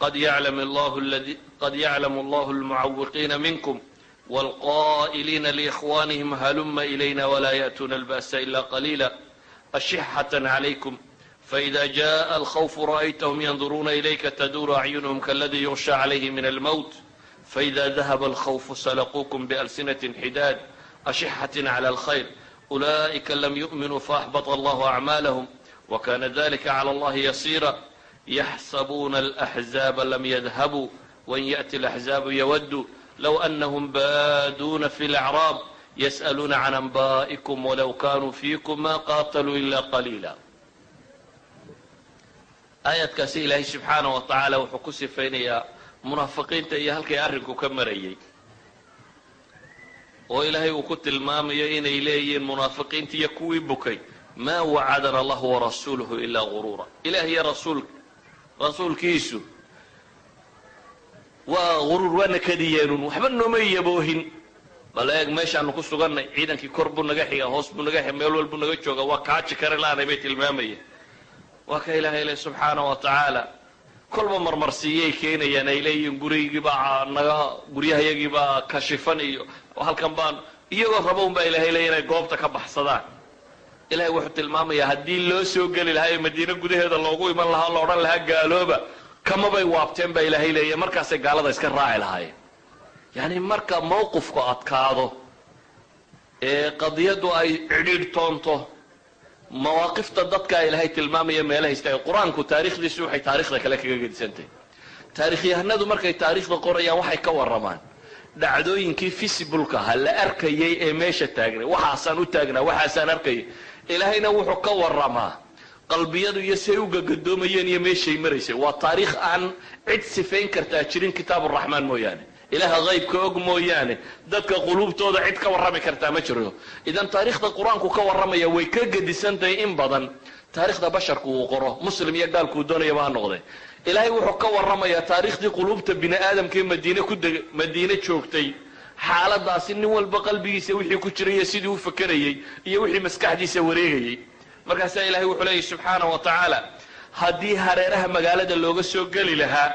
qad yaclamu allahu اlmucawiqiina minkm wاlqaa'iliina liikhwanihim haluma ilayna walaa ya'tuuna alba'sa ila qaliila ashixaة عlaykum faإida jaءa alkhawfu ra'aytahum yanduruuna ilayka taduru acyunuhum kaladii yuغsha calayhi min almowt faإida dahaba alkhawfu salaquukum balsinaةi xidaad ashixaة clى اlkhayr ulaئika lam yuؤminuu faaxbaط allahu acmaalahum wakana dalika calى اllahi yasiira yaxsabuuna alaxzaaba lam yadhabuu wain yaأti alaxzaabu yawaddu low anahum baaduuna fi lacraab yas'aluuna can anba'ikum walow kanuu fiikum ma qataluu ila qaliila aayadkaasi ilaahay subxaana wa tacaala wuxuu ku sifaynayaa munaafiqiinta iyo halkay arrinku ka marayay oo ilaahay uu ku tilmaamayo inay leeyihiin munaafiqiinta iyo kuwii bukay ma wacadana allahu warasuuluhu ilaa guruura ilaah iyo rasuul rasuulkiisu. Waa guruur waana kadiyeenun. Waxba nooma yaboohin. Bal eeg meeshaanu ku sugannay ciidankii kor buu naga xiga hoos buu naga xiga meel walbuu naga jooga waa kaaji kare laanay bay tilmaamayeen waa ka ilaahay le subxaana wa tacaala. Kolba marmarsiiyay keenayaan ay leeyihiin gurigiibaa naga guryahayagiibaa kashifan iyo halkan baan iyagoo raba un baa ilahay leey inay goobta ka baxsadaan ilahay wuxuu tilmaamayaa haddii loo soo geli lahaa ee madiine gudaheeda loogu iman lahaa o la odhan lahaa gaalooba kamabay waabteen baa ilaahay leeya markaasay gaalada iska raaci lahaayeen. Yacni marka mawqifku adkaado ee qadiyaddu ay cidhiidh toonto mawaaqifta dadkaa ilaahay tilmaamaya meelaha istaaga. Qur'aanku taarikhdiisu waxay taarikhda kale kaga gedisantahay taarikhyahanadu markay taarikhda qorayaan waxay ka warramaan. Dhacdooyinkii fisibulka ha la arkayay ee meesha taagnay waxaasaan u taagnaa waxaasaan arkayay ilaahayna wuxuu ka warramaa. Qalbiyadu iyo say u gagadoomayeen iyo meeshay maraysay. Waa taariikh aan cid sifayn kartaa jirin kitaab uraxmaan mooyaane. Ilaaha haybka og mooyaane. Dadka quluubtooda cid ka warrami kartaa ma jiro idan taarikhda qur'aanku ka warramaya way ka gedisantahay in badan. Taarikhda basharku uu qoro. Muslim iyo gaalkuu doonayaba ha noqde. Ilaahay wuxuu ka warramayaa taariikhdii quluubta bini aadamka ee madiine ku madiine joogtay xaaladaasi nin walba qalbigiisa wixii ku jiray iyo sidii u fakerayey iyo wixii maskaxdiisa wareegayey markaasaa ilahay wuxuu leeyahy subxaana wa tacaala haddii hareeraha magaalada looga soo geli lahaa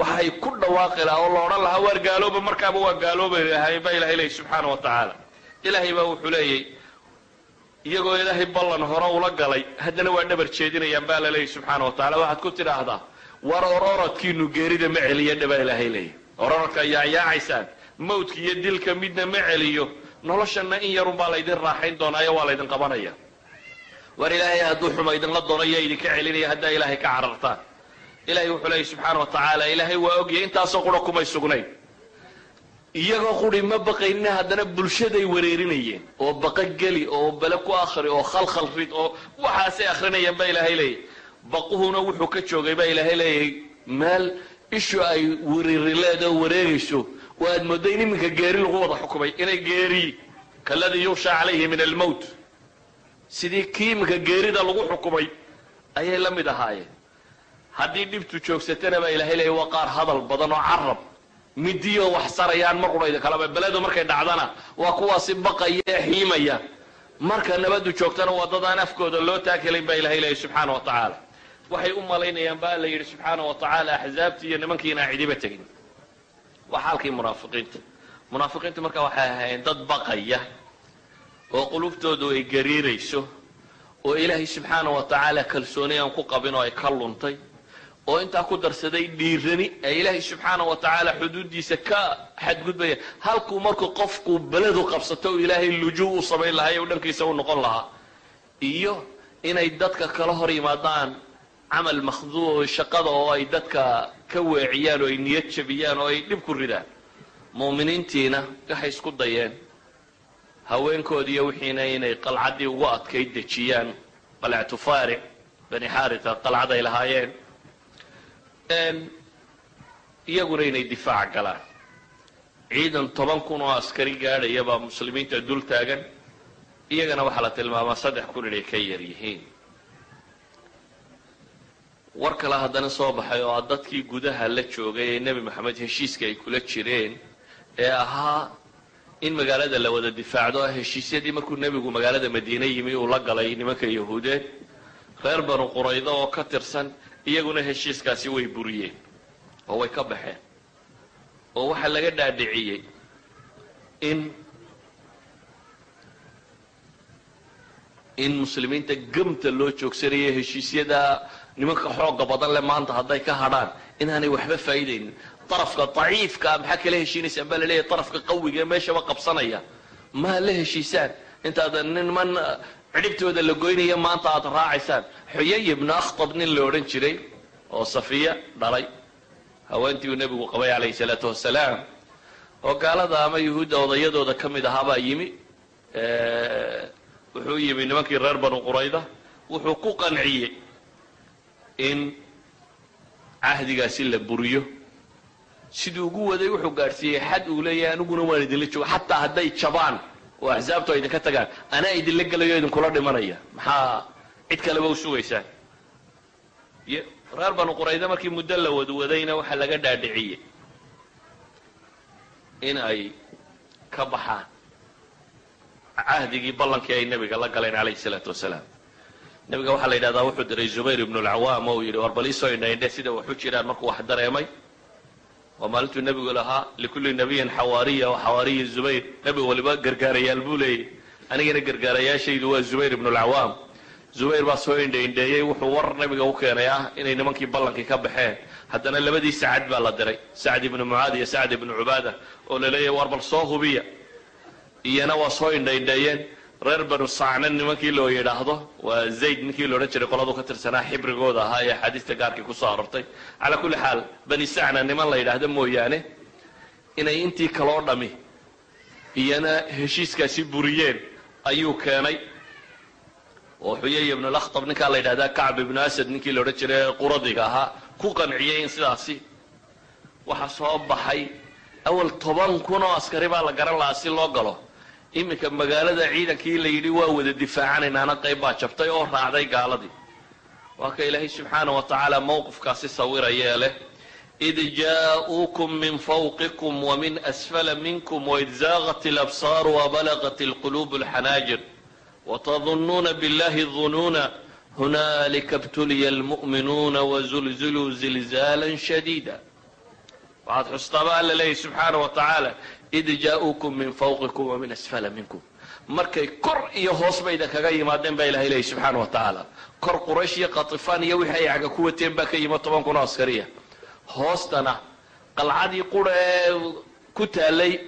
waxay ku dhawaaqi lahaa oo la odhan lahaa waar gaalooba markaaba waa gaalooba lahaayeen baa ilahay leeyay subxaana wa tacaala. Ilaahay baa wuxuu leeyay iyagoo ilaahay ballan hore ula galay haddana waa dhabar jeedinayaan baa la leeyay subxaana wa tacala waxaad ku tidhaahdaa war ororodkiinu geerida ma celiya dhabaa ilaahay leeyay ororodka yaayaacaysaan mawdka iyo dilka midna ma celiyo noloshanna in yarunbaa laydin raaxayn doonaayo waa laydin qabanaya. War ilaahay hadduu xuma idinla doono idinka celinaya haddaa ilaahay ka carartaan ilahay wuxuu leeyay subxaana wa tacaala ilaahay waa ogyahay intaasoo qura kumay sugnayn iyagoo quri ma baqaynina haddana bulshaday wareerinayeen oo baqa geli oo bale ku akhri oo khalkhal rid oo waxaasay akrinayaan baa ilaahay leeyahy baquhuna wuxuu ka joogay baa ilaahay leeyahay meel ishu ay wiriirileed oo wareegayso oo aad moodo in iminka geeri lagu wada xukumay inay geeri kaladii yuksha calayhi min almowt sidii kii iminka geerida lagu xukumay ayay la mid ahaayeen haddii dhibtu joogsatana baa ilaahay leeyahy waa qaar hadal badan oo carab midiyoo wax sarayaan mar qura idin kalaba beledu markay dhacdana waa kuwaasi baqaya ee xiimaya. Marka nabaddu joogtana waa dad afkooda loo taakelayn baa ilahay leeyahy subxaana wa tacaala waxay u malaynayaan baa la yidhi subxaana wa tacaala axzaabtii iyo nimankii inaan cidiba tegin waa xaalkii munaafiqiinta. Munaafiqiintu marka waxay ahaayeen dad baqaya oo qulubtoodu ay gariirayso oo ilaahay subxaana wa tacaala kalsooni aan ku qabin oo ay ka luntay oo intaa ku darsaday dhiirani ee ilaahay subxaana wa tacaala xuduuddiisa ka xadgudbaya. Halkuu markuu qofku beledu qabsato oo ilaahay lujuu u samayn lahaa u dhankiisa u noqon lahaa. Iyo inay dadka kala hor yimaadaan camal makhduuc shaqada oo ay dadka ka weeciyaan oo ay niyad jabiyaan oo ay dhib ku ridaan. Mu'miniintiina waxay isku dayeen. Haweenkoodiiyo wixiina inay qalcaddii ugu adkayd dejiyaan. Qalcatu faaric bani xaarita qalcad ay lahaayeen. Iyaguna inay difaac galaan. Ciidan toban kun oo askari gaadhaya baa muslimiinta dul taagan. Iyagana waxaa la tilmaamaa saddex kun inay ka yar yihiin war kale haddana soo baxay oo a dadkii gudaha la joogay ee nebi moxamed heshiiska ay kula jireen ee ahaa in magaalada la wada difaacdo heshiisyadii markuu nebigu magaalada madiine yimi uu la galay nimanka yahuudeed reer banu quraydo oo ka tirsan iyaguna heshiiskaasi way buriyeen oo way ka baxeen. Oo waxaa laga dhaadhiciyey in in muslimiinta gamta loo joogsanayo heshiisyada nimanka xooga badan le maanta hadday ka hadhaan inaanay waxba faa'iidaynin darafka daciifkaa maxaa kala heshiinaysaan baa la leeyahay darafka qawiga ee meeshaba qabsanaya. Maa la heshiisaan? Intaad niman cidhibtooda la goynaya maanta aad raacaysaan. Xuyay ibnu akhtab nin la odhan jiray oo safiya dhalay. Haweentii uu nebigu qabay calayhi salaatu wasalaam oo gaalada ama yuhuudda odayadooda ka mid ahaabaa yimi. Wuxuu yimi nimankii reer banu qurayda. Wuxuu ku qanciyey in cahdigaasi la buriyo. Siduu ugu waday wuxuu gaadhsiiyey xad uu leeyahay aniguna waan idinla jooga xataa hadday jabaan oo axsaabtu ay idinka tagaan. Anaa idinla gelayo idinkula dhimanaya. Maxaa cid kaleba u sugaysaan reer banu qurayda markii muddo la wadwadayna waxaa laga dhaadhiciyey in ay ka baxaan cahdigii ballankii ay nebiga la galeen calayhi salaatu wasalaam nebiga waxaa la yidhahdaa wuxuu diray zubayr ibnu lcawaam oo yidhi war bal iisoo indhaindhe sida waxu jiraan markuu wax dareemay. Waa maalintuu nebigu lahaa likulli nabiyin xawaariya oo xawaariyi zubayr. Nebi waliba gargaarayaal buu leeyay. Anigana gargaarayaashaydu waa zubayr ibnu lcawaam zubayr baa soo indhaindheeyey wuxuu war nabiga u keenay ah inay nimankii ballankii ka baxeen. Haddana labadii sacad baa la diray sacd ibnu mucaad iyo sacd ibnu cubaada oo la war bal soo hubiya. Iyana waa soo indhaindheeyeen reer banu sacna nimankii loo yidhaahdo waa zayd ninkii la odhan jiray qoladu ka tirsanaa xibrigooda ahaa ee axaadiista gaarkii ku soo arortay. Calaa kulli xaal bani sacna niman la yidhaahdo mooyaane inay intii kaloo dhami iyana heshiiskaasi buriyeen ayuu keenay. Oo xuyay ibnu lakhtab ninkaa la yidhahdaa kacb ibnu asad ninkii la odhan jiray quradiga ahaa ku qanciyey in sidaasi. Waxaa soo baxay awal toban kun oo askari baa la garan lahaa si loo galo iminka magaalada ciidankii la yidhi waa wada difaacanaynaana qayb baa jabtay oo raacday gaaladii. Waa ka ilaahay subxaana wa tacaala mowqifkaasi sawirayee leh id jaa'uukum min fawqikum wamin asfala minkum waid zaaqat alabsaaru wabalaqat alquluubu alxanaajir watadunnuuna billahi dunuuna hunaalika ibtuliya almu'minuuna wazulziluu zilzaalan shadiida. Waxaad xustaaba alla leeyahy subxaana wa tacaala id jaa'uukum min fawqikum wa min asfala minkum. Markay kor iyo hoos bayda kaga yimaadeen baa ilahay leeyahy subxaana wa tacaala kor quraysh iyo qatifaan iyo wixii ay caga ku wateen baa ka yimid toban kun oo askariya. Hoostana qalcadii qura ee ku taalay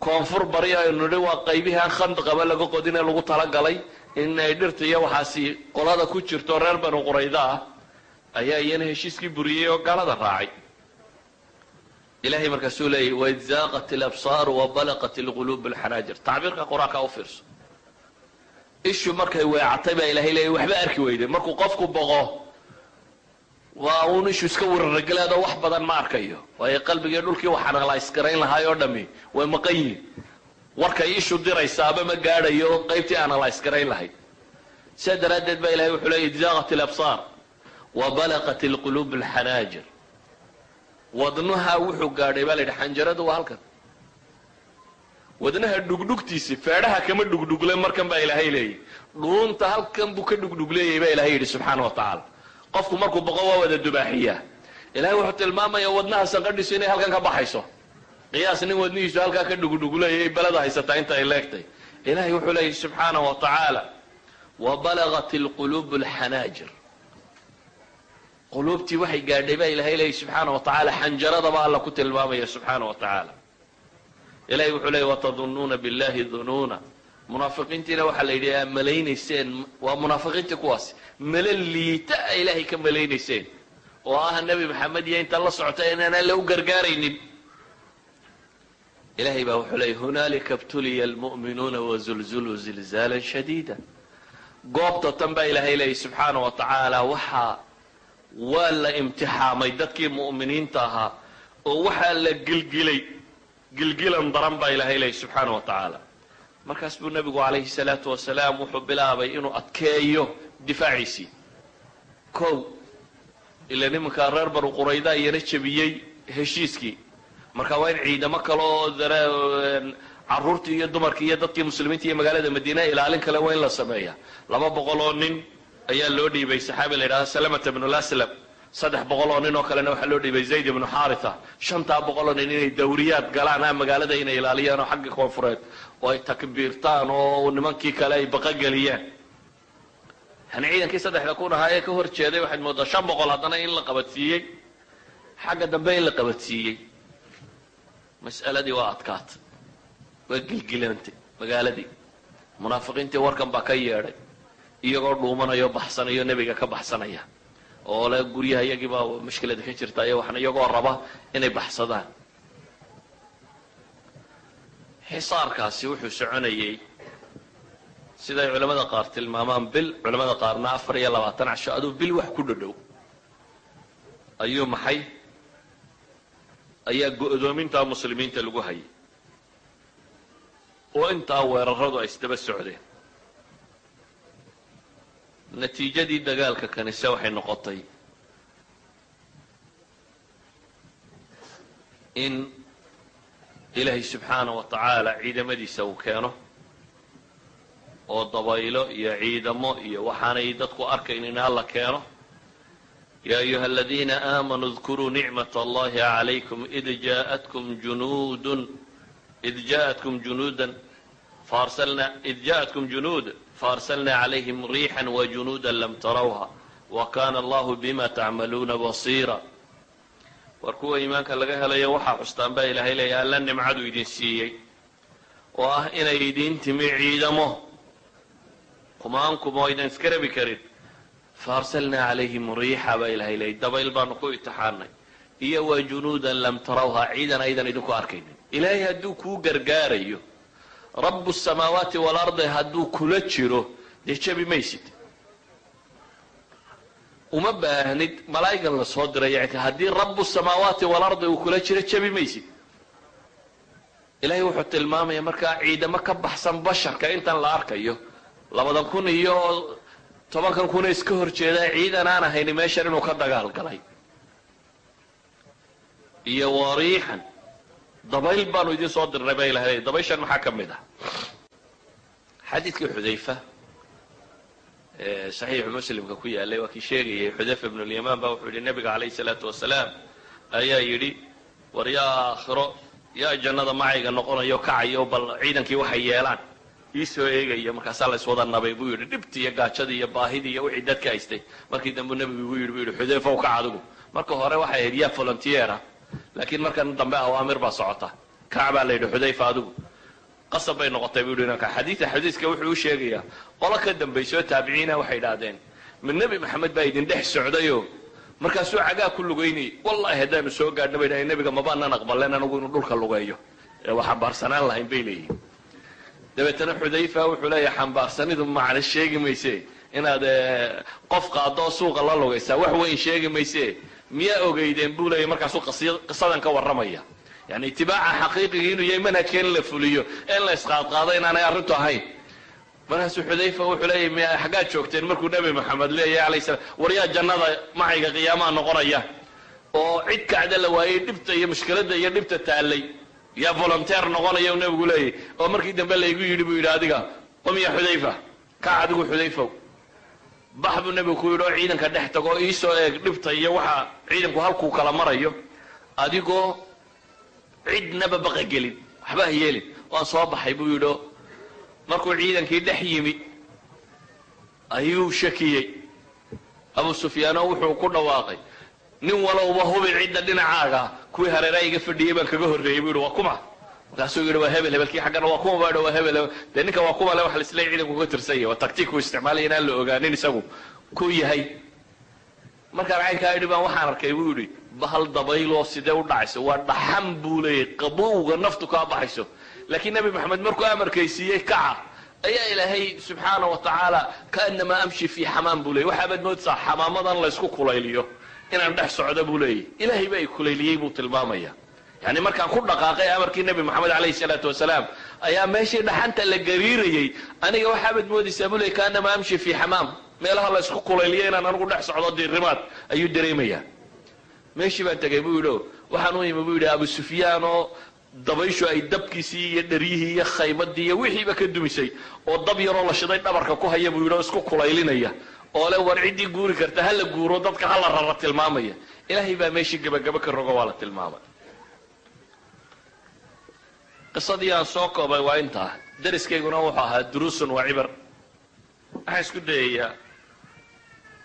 koonfur bari aynu nidhi waa qaybihii aan khandaqaba laga ee lagu talagalay in ay dhirta iyo waxaasi qolada ku jirto reer banu qurayda ah ayaa iyana heshiiskii buriyey oo gaalada raacay ilahay markaasuu leeyay waid zaaqat alabsaaru wabalaqat alquluub alxanaajir tacbiirka qur'aanka u fiirso. Ishu markay weecatay baa ilahay leeyay waxba arki weyday markuu qofku boqo waa uun ishu iska wiraragaleedo wax badan ma arkayo. Waayo qalbigii dhulkii wax analyskarayn lahaay oo dhami way maqan yihiin warkay ishu diraysaaba ma gaadhayo qaybtii analyskarayn lahayd sidaa daraaddeed baa ilahay wuxuu leeyay id zaaqat alabsaar wabalaqat alquluub alxanaajir wadnuha wuxuu gaadhay baa la yidhi xanjaradu waa halkan. Wadnaha dhugdhugtiisi feedhaha kama dhugdhugle markan baa ilaahay leeyahy dhuunta halkan buu ka dhugdhugleeyay baa ilahay yidhi subxaana wa tacaala. Qofku markuu boqo waa wada dubaaxiyaa. Ilahay wuxuu tilmaamaya wadnaha sanqadhiisu inay halkan ka baxayso. Qiyaas nin wadnihiisu halkaa ka dhugdhugleeyay balada haysataa inta ay leegtay. Ilahay wuxuu leeyahy subxaana wa tacaala. Wabalagat alquluubu alxanaajir quluubtii waxay gaadhay baa ilahay leeyahy subxaana wa tacaala alla ku tilmaamaya subxaana wa ilahay wuxuu leeyay watadunnuuna billahi dunuuna munaafiqiintiina waxaa la yidhi aa malaynayseen waa munaafiqiintii kuwaas. Mala liita a ilaahay ka malaynayseen oo ah nebi maxamed iyo intaad la socota inaan alle u gargaaraynin. Ilahay baa wuxuu leeyay hunaalika btuliya almu'minuuna wazulzuluu zilzaalan shadiida. Goobta tan baa ilaahay leeyay subxaana wa waxaa waa la imtixaamay dadkii mu'miniinta ahaa oo waxaa la gilgilay gilgilan daran baa ilaahay leeyay subxaana wa tacaala markaas buu nebigu calayhi salaatu wasalaam wuxuu bilaabay inuu adkeeyo difaaciisii. Kow ila nimankaa reer banu qurayda iyana jebiyey heshiiskii. Marka waa in ciidamo kale oo dare caruurtii iyo dumarkii iyo dadkii muslimiinta iyo magaalada madiina ilaalin kale waa in la sameeya laba boqol oo nin ayaa loo dhiibay saxaabi la yidhahda salamata bnu laslam. Saddex boqol oo nin oo kalena waxaa loo dhiibay zayd ibnu xaritha shantaa boqol oo nin inay dawriyaad galaan ah magaalada inay ilaaliyaan oo xagga koonfureed. Oo ay takbiirtaan oo nimankii kale ay baqogeliyaan yani ciidankii saddexda kun ahaa ee ka hor jeeday waxaad moodaa shan boqol haddana in la qabadsiiyey. Xagga dambe in la qabadsiiyey. Mas'aladii waa adkaata waa gilgilantay magaaladii. Munaafiqiintii warkan baa ka yeedhay iyagoo dhuumanaya o baxsanaya nebiga ka baxsanaya. Oo le guryaha iyagii baa mushkilada ka jirta iyo waxna iyagoo raba inay baxsadaan. Xisaarkaasi wuxuu soconayey siday culamada qaar tilmaamaan bil culamada qaarna afar iyo labaatan casho aduu bil wax ku dhodhow. Ayuu maxay? Ayaa go-doominta muslimiinta lagu hayay. Oo intaa weeraradu ay isdaba socdeen natiijadii dagaalka kanise waxay noqotay in ilaahay subxaana wa tacaala ciidamadiisa uu keeno oo dabaylo iyo ciidamo iyo waxaanay dadku arkayn in alla keeno. Ya ayuha aladiina aamanuu اdkuruu nicmat allahi calaykum id jaaatkum junuudun id jaaatkum junuudan faarsalna id jaaءatkum junuud faarsalna calayhim riixan wajunuuda lam tarawha wa kana allahu bima tacmaluuna basiira war kuwa iimaanka laga helayo waxaa xustaan baa ilaahay leeya alla nimcadu idin siiyey. Oo ah inay idin timi ciidamo. Kumaankumo aydan iska rabi karin. Faarsalnaa calayhim riixa baa ilahay leeyay dabayl baanu ku itixaanay iyo wa junuudan lam tarawha ciidan aydan idinku arkaynin. Ilaahay hadduu kuu gargaarayo rabu samaawaati waalardi hadduu kula jiro dee jabi maysid uma baahnid malaa'igan la soo diray haddii rabu samaawaati waalardi uu kula jiro jabi maysid ilahay wuxuu tilmaamaya markaa ciidamo ka baxsan basharka intan la arkayo. Labadan kun iyo tobankan kuna iska hor jeeda ciidan aan ahayni meeshan inuu ka dagaal galay iyo wariixan dabayl baanu idin soo dirnay baa ilahay dabayshan maxaa ka mid ah? Xadiidkii xudayfa ee saxiixu muslimka ku yaalay waa kii sheegayay xudayfa ibnu lyamaan baa wuxuu yihi nabiga calayhi salaatu wasalaam ayaa yidhi war yaa aakhiro yaa jannada macayga noqonayo kacayo bal ciidankii waxay yeelaan iisoo eegaya markaasaa la iswada nabay buu yidhi dhibtii iyo gaajadii iyo baahidii iyo wixii dadka haystay. Markii dambe nebigu gu yidhi bu yidhi xudayfa u kac adigu marka hore waxay ahayd yaa volunteera laakiin markan dambe awaamir baa socota. Kac baa la yidhi xudayfa adigu qasab bay noqotay buu yidhi inanka xadiida xadiiska wuxuu u sheegayaa qolo ka dambaysoo taabiciina waxay idhaahdeen ma nebi maxamed baa idin dhex socdayoo markaasuu cagaa ku lugaynayay wallahi haddaanu soo gaadhna bay dhahay nebiga mabaanan aqbaleen anagu inuu dhulka lugeeyo. Ee waa xambaarsanaan lahayn bay leeyihiin dabeetana xudayfa wuxuu leeyahay xambaarsanidu macna sheegi mayse inaad qof qaadoo suuqa la lugaysaa wax weyn sheegi mayse miyaa ogeydeen buu leeyahy markaasuu qisadan ka warramaya. Yani itibaaca xaqiiqigii inuu yahay manhajka in la fuliyo in la isqaadqaado inaanay arrintu ahayn. Markaasuu xudayfa wuxuu leeyahy miya xaggaad joogteen markuu nebi maxamed leeyahay alayh salam war yaa jannada macayga qiyaamaha noqonaya oo cid kacda la waayey dhibta iyo mushkiladda iyo dhibta taallay yaa volunteer noqonaya nebigu leeyahy oo markii dambe laygu yidhi buu yidhi adiga qum ya xudayfa kac adigu xudayfow bax buu nebigu ku yidhi oo ciidanka dhex tago iisoo eeg dhibta iyo waxa ciidanku halkuu kala marayo. Adigoo cidnaba baqa gelin waxba ha yeelin. Waan soo baxay buu yidhi markuu ciidankii dhex yimi ayuu shakiyey. Abu sufyaano wuxuu ku dhawaaqay nin walowba hubi cidda dhinacaaga kuwii hareeraha iga fadhiyey baan kaga horreeyey. Buu yidhi waa kuma markaasuu yidhi waa hebel hebelkii xaggana waa kuma baa waa hebel. Dee ninka waa kuma le wax laisleey ciidanku ka tirsanya waa taktiik uu isticmaalaya inaan la ogaanin isagu ku yahay. Markaan caynkaa idhi baan waxaan arkay buu yidhi bahal dabayloo sidee u dhacayso? Waa dhaxan buu leeyahy qabowga naftu kaa baxayso. Laakiin nebi maxamed markuu amarkaysiiyey kaca ayaa ilaahay subxaana wa tacaala kaanamaa amshi fii xamaam buu leeyay waxaabaad moodsaa xamaamadan laysku kulayliyo inaan dhex socdo buu leeyahy ilaahay ba ay kulayliyey buu tilmaamaya yani markaan ku dhaqaaqay amarkii nebi moxamed alayhi salaatu wasalaam ayaa meeshii dhaxanta la gariirayey aniga waxaabaad moodaysaa buu leeyay kaanamaa amshi fii xamaam. Meelaha laysku kulayliyo inaan anigu dhex socdo diirimaad ayuu dareemayaa meeshii baan tegay buu yidhi waxaan u imi buu yidhi abu sufyaan oo dabayshu ay dabkiisii iyo dharyihii iyo khaymadii iyo wixiiba ka dumisay oo dab yaroo la shiday dhabarka ku haya buu yidhi oo isku kulaylinaya oo le war ciddii guuri karta hala guuro dadka hala rara tilmaamaya. Ilaahay baa meeshii gebagabo ka rogo waa la tilmaamay qisadii aan soo koobay waa intaa. Dariskayguna wuxuu ahaa duruusun waa cibar. Waxaan isku dayayaa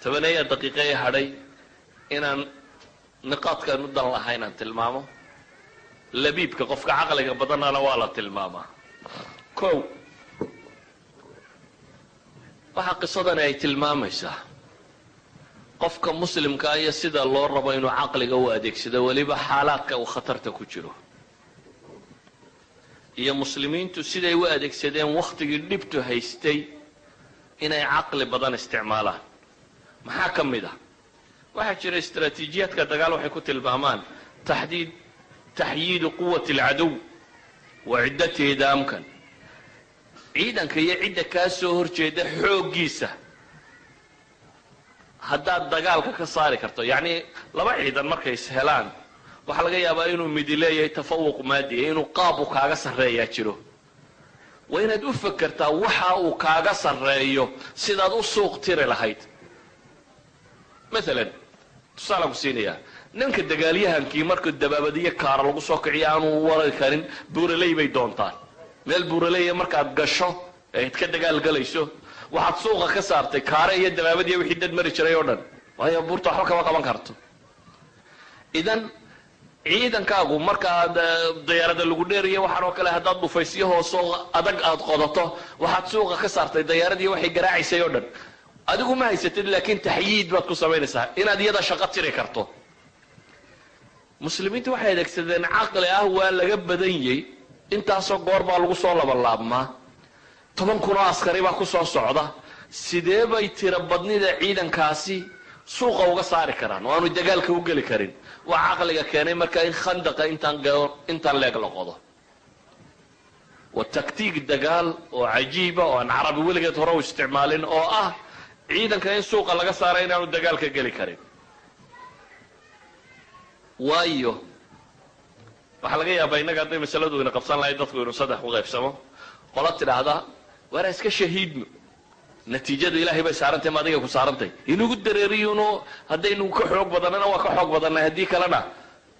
tobaneeya daqiiqa ee hadhay inaan niqaadkaan u dan lahaa inaan tilmaamo. Labiibka qofka caqliga badannana waa la tilmaamaa. Kow waxaa qisadani ay tilmaamaysaa. Qofka muslimkaa iyo sida loo rabo inuu caqliga u adeegsado weliba xaalaadka uu khatarta ku jiro iyo muslimiintu siday u adeegsadeen wakhtigii dhibtu haystay inay caqli badan isticmaalaan. Maxaa ka mid ah? Waxaa jira istraatiijiyaadka dagaal waxay ku tilmaamaan taxdiid taxyiidu quwati alcadow wa ciddateeda amkan ciidanka iyo cidda kaa soo horjeeda xooggiisa haddaad dagaalka ka saari karto yacni laba ciidan markay is helaan waxaa laga yaabaa inuu midi leeyahay tafawuq maadiya inuu qaab uu kaaga sarreeyaa jiro. Waa inaad u fakertaa waxa uu kaaga sarreeyo sidaad u suuq tiri lahayd. Maalan tusaalaan ku siinayaa ninka dagaalyahankii marka dabaabadiyo kaara lagu soo kiciyo aanu wari karin buuraley bay doontaan. Meel buuraleya markaad gasho eed ka dagaalgalayso waxaad suuqa ka saartay kaare iyo dabaabadiiyo wixii dad mari jiray oo dhan. Waayo buurta waxba kama qaban karto. Idan ciidankaagu markaad dayaarada lagu dheeriyo waxaan oo kale haddaad dhufaysyo hoosoo adag aad qodato waxaad suuqa ka saartay dayaaradii waxay garaacaysay oo dhan. Adigu ma haysatid laakiin taxyiid baad ku samaynaysaa. Inaad iyada shaqo tiri karto. Muslimiintu waxay adeegsadeen caqli ah waa laga badanyey intaasoo goor baa lagu soo labalaabmaa toban kun oo askari baa ku soo socda. Sidee bay tiro badnida ciidankaasi suuqa uga saari karaan? Oo aanu dagaalka u geli karin waa caqliga keenay marka in khandaqa intaan leeg la qodo waa taktiig dagaal oo cajiiba oo aan carabi weligeed hore u isticmaalin oo ah ciidanka in suuqa laga saara inaanu dagaalka geli karin. Waayo waxaa laga yaabaa innaga hadday masaladu ina qabsan lahayd dadku inuu saddex ku qaybsamo. Qola tidhaahda waana iska shahiidno natiijadu ilaahay bay saarantay ma adiga ku saarantay. Inugu dareeriyuno haddaynu ka xoog badanana waa ka xoog badanay haddii kalena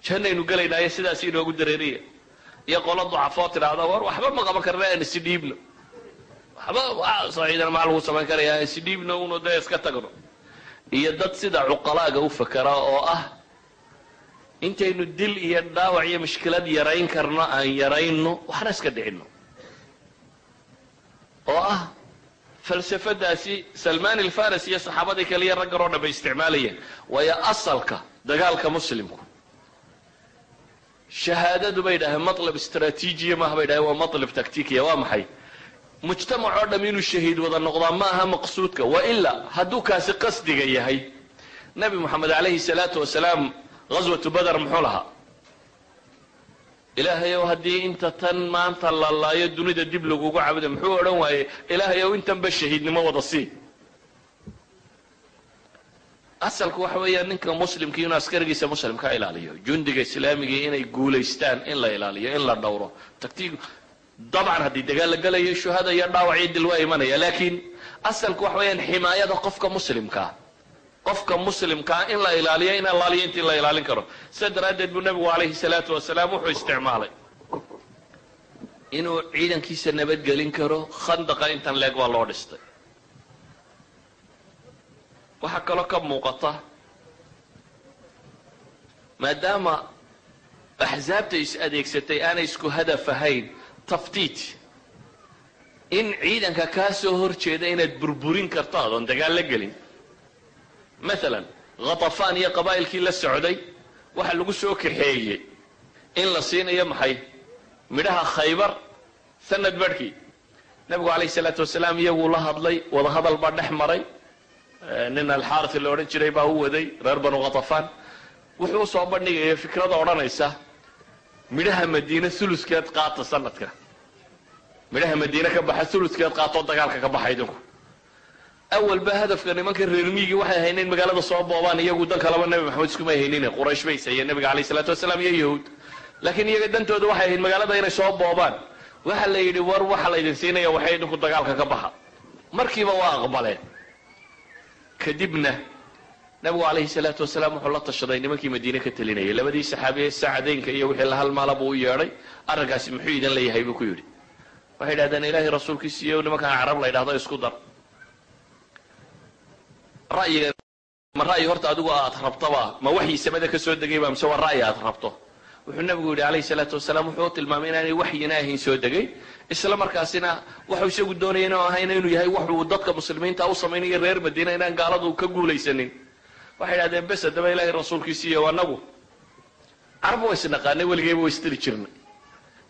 jannaynu gelaynaayo sidaas inoogu dareeriya. Iyo qola ducafoo tidhaahda war waxba ma qaban karna aan isi dhiibno. Waxba soo ciidan maa lagu samayn karaya aan isi dhiibno uno dee iska tagno. Iyo dad sida cuqalaaga u fakera oo ah intaynu dil iyo dhaawac iyo mushkilad yarayn karno aan yarayno waxna iska dhicino oo ah falsafadaasi salmaan alfaris iyo saxaabadii kale iyo raggan oo dhan bay isticmaalayeen. Waayo asalka dagaalka muslimku shahaadadu bay dhaheen matlab istraatiijiya maaha bay dhaheen waa matlab taktikiya waa maxay? Mujtamac oo dham inuu shahiid wada noqdaa ma aha maqsuudka. Wa ilaa hadduu kaasi qasdiga yahay nabi moxamed calayhi salaatu wasalaam ghaswatu bader muxuu lahaa ilaahayow haddii inta tan maanta la laayo dunida dib lagugu cabuda muxuu odhan waaye ilaahayow intanba shahiidnimo wada sii. Asalku waxa weeyaan ninka muslimkii inuu askarigiisa muslim ka ilaaliyo jundiga islaamigii inay guulaystaan in la ilaaliyo in la dhowro. Taktiig dabcan haddii dagaal la gelayo shuhada iyo dhaawac iyo dil waa imanaya laakiin asalku waxa weeyaan ximaayada qofka muslimkaa qofka muslimkaa in la ilaaliyo in allaaliyo intii la ilaalin karo. Sida daraaddeed buu nebigu calayhi salaatu wasalaam wuxuu isticmaalay. Inuu ciidankiisa nabadgelin karo khandaqa intan leeg baa loo dhistay. Waxaa kaloo ka muuqata maadaama axsaabta is adeegsatay aanay isku hadaf ahayn taftiit in ciidanka kaa soo hor jeeda inaad burburin karto adoon dagaal la gelin maalan khatafaan iyo qabaa'ilkii la socday waxaa lagu soo kaxeeyey. In la siinayo maxay? Midhaha khaybar sanad barhkii nebigu calayhi salaatu wasalaam iyaguu la hadlay wadahadal baa dhex maray. Nin alxaarisi la odhan jiray baa u waday reer banu khatafaan wuxuu u soo bandhigaya fikrada odhanaysa midhaha madiine uluskeed qaata sanadka. Midhaha madiine ka baxa uluskeed qaatoo dagaalka ka baxa idinku awalba hadafka nimanka reer miigii waxay ahayn in magaalada soo boobaan iyagu dan kalaba nebi maxamed iskumay haynine quraysh bay sayeen nebiga alayh isalaatu wasalaam iyo yahuud laakiin iyaga dantooda waxay ahayd magaalada inay soo boobaan. Waxa la yidhi war waxa laydin siinaya waxay idinku dagaalka ka baxa. Markiiba waa aqbaleen. Kadibna nabigu calayhi salaatu wasalaam wuxuu la tashaday nimankii madiine ka telinayay. Labadii saxaabiye sacdaynka iyo wixii la halmaala buu u yeedhay arrinkaasi muxuu idin leeyahay? buu ku yidhi. Waxay yidhahdeen ilaahay rasuulkiisa iyo nimankan carab la yidhahdo isku dar ra'yiga ma ra'yi horta adigu aad rabtaba ma waxyi samada ka soo degayba mise waa ra'yi aad rabto. Wuxuu nabigu yidhi calayhi salaatu wasalaam wuxuu tilmaamay inaanay waxyina ahayn soo degay. Isla markaasina waxuu isagu doonaya inuu ahayna inuu yahay wax uu dadka muslimiinta u samaynayo reer madiina inaan gaaladu ka guulaysanin. Waxay idhahdeen bes haddaba ilaahay rasuulkiisiiyo anagu carab waa isnaqaanay weligeyba waa isdili jirnay.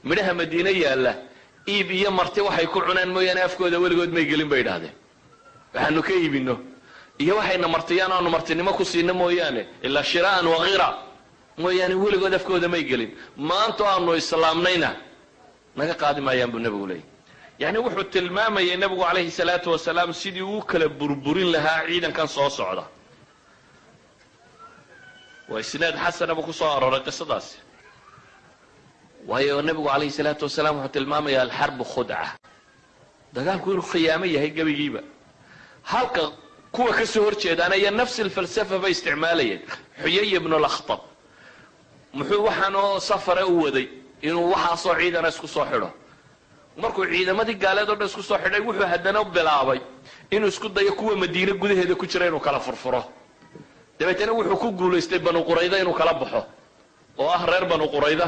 Midhaha madiine yaalla iib iyo marti waxay ku cunaan mooyaane afkooda weligood may gelin bay idhahdeen waxaanu ka iibino iyo waxayna martiyaan aanu martinimo ku siino mooyaane ilaa shiraan wakira mooyaane weligood afkooda may gelin. Maanto aanu islaamnayna naga qaadi maayaan buu nebigu leeyay yacni wuxuu tilmaamayay nebigu calayhi salaatu wasalaam sidii uu kala burburin lahaa ciidankan soo socda. Waa isnaad xasana buu ku soo arooray qisadaasi waayo nebigu calayhi salaatu wasalaam wuxuu tilmaamaya alxarbu khudca. Dagaalku inuu khiyaamo yahay gebigiiba. Halka kuwa ka soo hor jeedaana iyo nafsi alfalsafa bay isticmaalayeen. Xuyay ibnu lakhtab. Muxuu waxaanoo safare u waday inuu waxaasoo ciidana isku soo xidho. Markuu ciidamadii gaaleed oo dhan isku soo xidhay wuxuu haddana bilaabay inuu isku dayo kuwa madiine gudaheeda ku jira inuu kala furfuro. Dabeetana wuxuu ku guulaystay banu qurayda inuu kala baxo oo ah reer banu qurayda.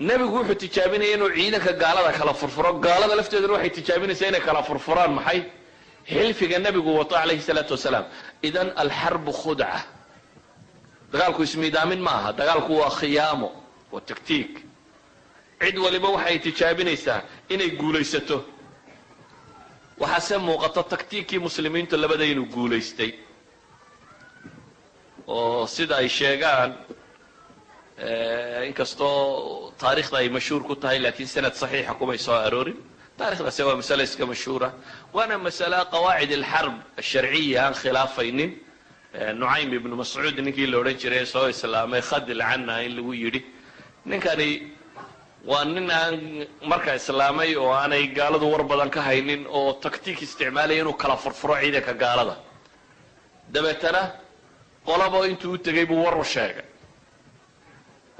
Nebigu wuxuu tijaabinaya inuu ciidanka gaalada kala furfuro. Gaalada lafteeduna waxay tijaabinaysaa inay kala furfuraan maxay xilfiga nebigu wato calayhi salaatu wasalaam. Idan alxarbu khudca. Dagaalku ismiidaamin ma aha dagaalku waa khiyaamo waa taktiig. Cid waliba waxay tijaabinaysaa inay guulaysato. Waxaase muuqato taktiigkii muslimiintu labada inuu guulaystay. Oo sida ay sheegaan inkastoo taarikhda ay mashhuur ku tahay laakiin sanad saxiixa kumay soo aroorin taarikhdaasi waa masale iska mashhuura waana masale qawaacid alxarb asharciya aan khilaafaynin nucaym ibnu mascuud ninkii la odhan jiray soo islaamay khadil cana in lagu yidhi ninkani waa nin aan markaa islaamay oo aanay gaaladu war badan ka haynin oo taktiik isticmaalaya inuu kala furfuro ciidanka gaalada dabeetana qolaba intuu u tegay buu war u sheegay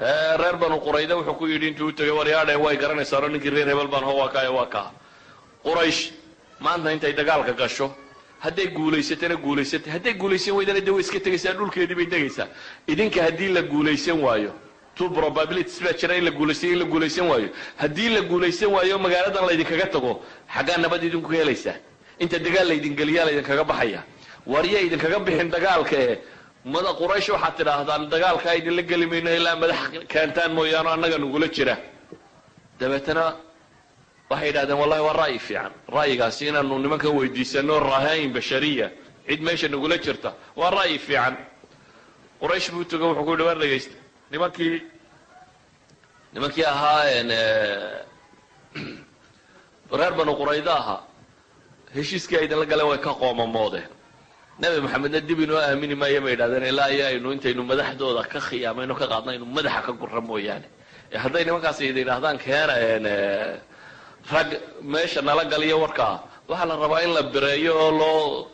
reer banu qurayda wuxuu ku yidhi intuu u tegay waryaadhe way garanaysaano ninkii reer hebel baan ho waa kaa waa kaa. Quraysh maanta intay dagaalka gasho hadday guulaysatana guulaysatay hadday guulaysan weydana de way iska tegaysaa dhulkeedii bay degaysaa idinka haddii la guulaysan waayo two probabilities baa jira in la guulaysan in la guulaysan waayo. Haddii la guulaysan waayo magaaladan laydinkaga tago xaggaa nabad idinku helaysaa. Inta dagaal laydin geliyaa laydinkaga baxaya. Warya idinkaga bixin dagaalka ee mada quraysh waxaad tidhaahdaan dagaalkaa idinla geli mayno ilaa madax keentaan mooyaano annaga nagula jira. Dabeetana waxay yidhahdeen wallahi waa ra'yi fiican. Ra'yigaasi inaanu nimankan weydiisano rahayn bashariya. Cid meesha nagula jirta. Waa ra'yi fiican. Quraysh buu tago wuxuu ku yidhi war dhegaysta. Nimankii nimankii ahaa reer banu qurayda ahaa heshiiskii idinla galeen way ka qoomamoodeen nebi maxamedna dib inoo aamini maayo bay yidhahdeen ilaa iyo aynu intaynu madaxdooda ka khiyaamayno ka qaadno aynu madaxa ka gurra mooyaane. Hadday nimankaas id yidhaahdaan keena rag meesha nala galiyo warkaa waxaa la rabaa in la bireeyo oo loo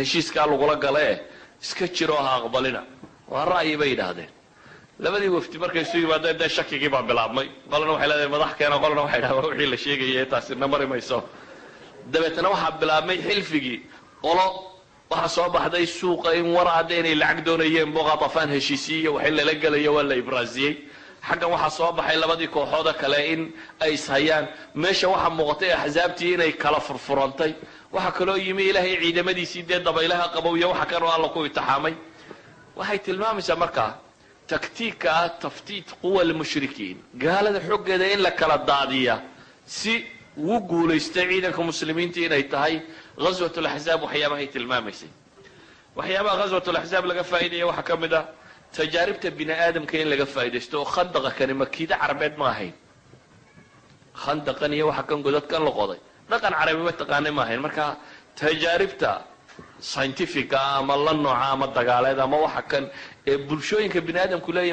heshiiskaa lagula gale. Iska jiro ha aqbalina. Waa ra'yi bay yidhaahdeen. Labadii wafdi markay isu yimaadeen dee shakigii baa bilaabmay. Qolana waxay leedahay madax keena qolana waxay dhaha wixii la sheegaya taasina mari mayso. Dabeetna waxaa bilaabmay xilfigii qolo waxaa soo baxday suuqa in war hadda inay lacag doonayeen boqatafaan heshiisiiyo waxin lala gelayo waa la ibraasiyey xaggan waxaa soo baxay labadii kooxooda kale in ay ishayaan meesha waxaa muuqatay axsaabtii inay kala furfurantay. Waxaa kaloo yimi ilaahay ciidamadiisii dee dabaylaha qabowya waxa kanoo alla ku itixaamay waxay tilmaamaysaa markaa taktiigka ah taftiit quwa lmushrikiin gaalada xoggeeda in la kala daadiya si uu guulaystay ciidanka muslimiinta inay tahay ghaswat laxzaab waxyaabahay tilmaamaysay waxyaabaha ghaswat laxzaab laga faa'iidaya waxaa ka mid ah tajaaribta bini aadamka in laga faa'idaysto oo khandaqa kani makiida carabeed ma ahayn. Khandaqan iyo waxa kan godadkan la qoday. Dhaqan carabi ma taqaanay ma ahayn. Marka tajaaribta scientifica ama la nooca ama dagaaleed ama waxa kan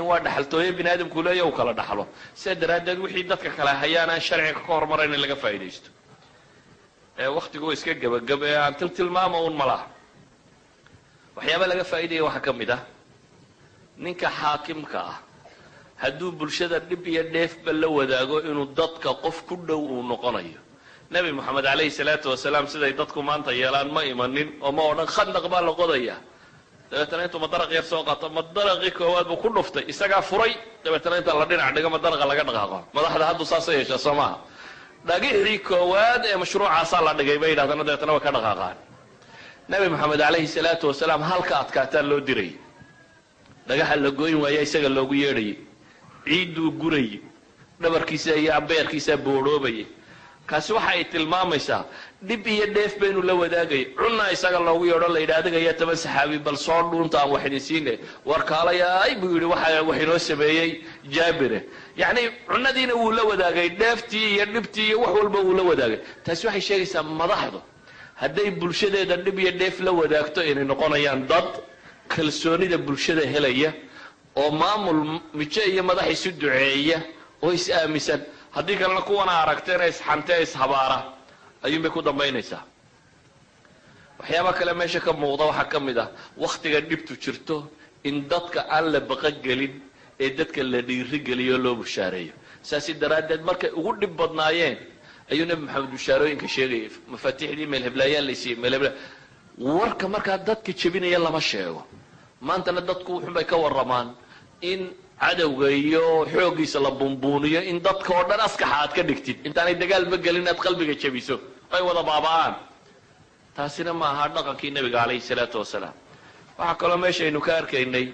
waa dhaxaltooye bini aadamku u kala dhaxlo. Sidaa daraaddeed wixii dadka kale hayaan aan sharciga ka hormarayn in laga faa'idaysto waktigu iska gebagabe aan tiltilmaama un ma laha. Waxyaaba laga faa'iidaya waxaa ka mid ah. Ninka xaakimka ah hadduu bulshada dhib iyo dheefba la wadaago inuu dadka qof ku dhow uu noqonayo. Nebi moxamed calayhi salaatu wasalaam siday dadku maanta yeelaan ma imanin oo ma odhan khandaq baa la qodaya dabeetana intuu madaraq yar soo qaato madaraqii koowaad buu ku dhuftay isagaa furay. Dabeetana inta la dhinac dhigo madaraqa laga dhaqaaqo. Madaxda hadduu saasa yeeshaa soo maaha dhagixii koowaad ee mashruucaasaa la dhigay bay yidhahdana dabeetana way ka dhaqaaqaan. Nebi moxamed calayhi salaatu wasalaam halka adkaataa loo dirayay dhagaxa la gooyn waaya isaga loogu yeedhayay ciidduu gurayay dhabarkiisa iyo beerkiisaa boodhoobayay kaasi waxa ay tilmaamaysaa dhib iyo dheef baynu la wadaagayay cunna isaga loogu yeedho la yidhi adiga iyo toban saxaabi bal soo dhuunta aan wax idin siine. Warkaalayaay buu yidhi waxa wax inoo sameeyey jaabire yacni cunadiina wuu la wadaagay dheeftii iyo dhibtii iyo wax walba wuu la wadaagay. Taasi waxay sheegaysaa madaxdu hadday bulshadeeda dhib iyo dheef la wadaagto inay noqonayaan dad kalsoonida bulshada helaya oo maamul mijo iyo madax isu duceeya oo is aaminsan haddii kalena kuwana aragteena isxantee ishabaara ayuunbay ku dambaynaysaa. Waxyaaba kale meesha ka muuqda waxaa ka mid ah wakhtiga dhibtu jirto in dadka aan la baqogelin ee dadka la dhiirigeliyo loo bushaareeyo saasi daraaddeed markay ugu dhib badnaayeen ayuu nebi maxamed bushaarooyinka sheegayay mafaatiixdii meelheblaayaa laysiiyey meelhebla warka markaa dadka jebinaya lama sheego. Maantana dadku wuxunbay ka warramaan in cadowga iyo xooggiisa la bumbuuniyo in dadka oo dhan askaxa aad ka dhigtid. Intaanay dagaalba gelin inaad qalbiga jebiso. Ay wada baaba'aan. Taasina ma aha dhaqankii nebiga calayhi salaatu wasalaam. Waxaa kaloo meeshaynu ka arkaynay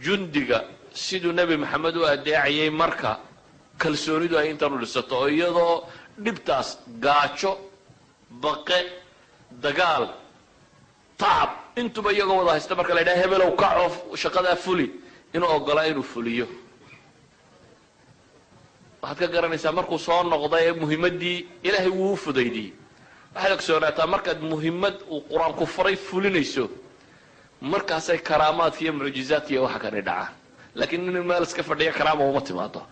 jundiga siduu nebi maxamed u adeecayay marka kalsoonidu ay intan u dhisato oo iyadoo dhibtaas gaajo baqe dagaal tacab intuba iyagoo wada haysta marka la yidhaha hebelow kacoof shaqadaa fuli inuu ogolaa inuu fuliyo. Waxaad ka garanaysaa markuu soo noqda ee muhimaddii ilaahay wuu u fudaydiyey waxaad ogsoonaataa markaad muhimmad uu qur'aanku faray fulinayso markaasay karaamaadka iyo mucjizaadka iyo waxa kani dhacaan. Laakiin nin meel iska fadhiya karaama uma timaado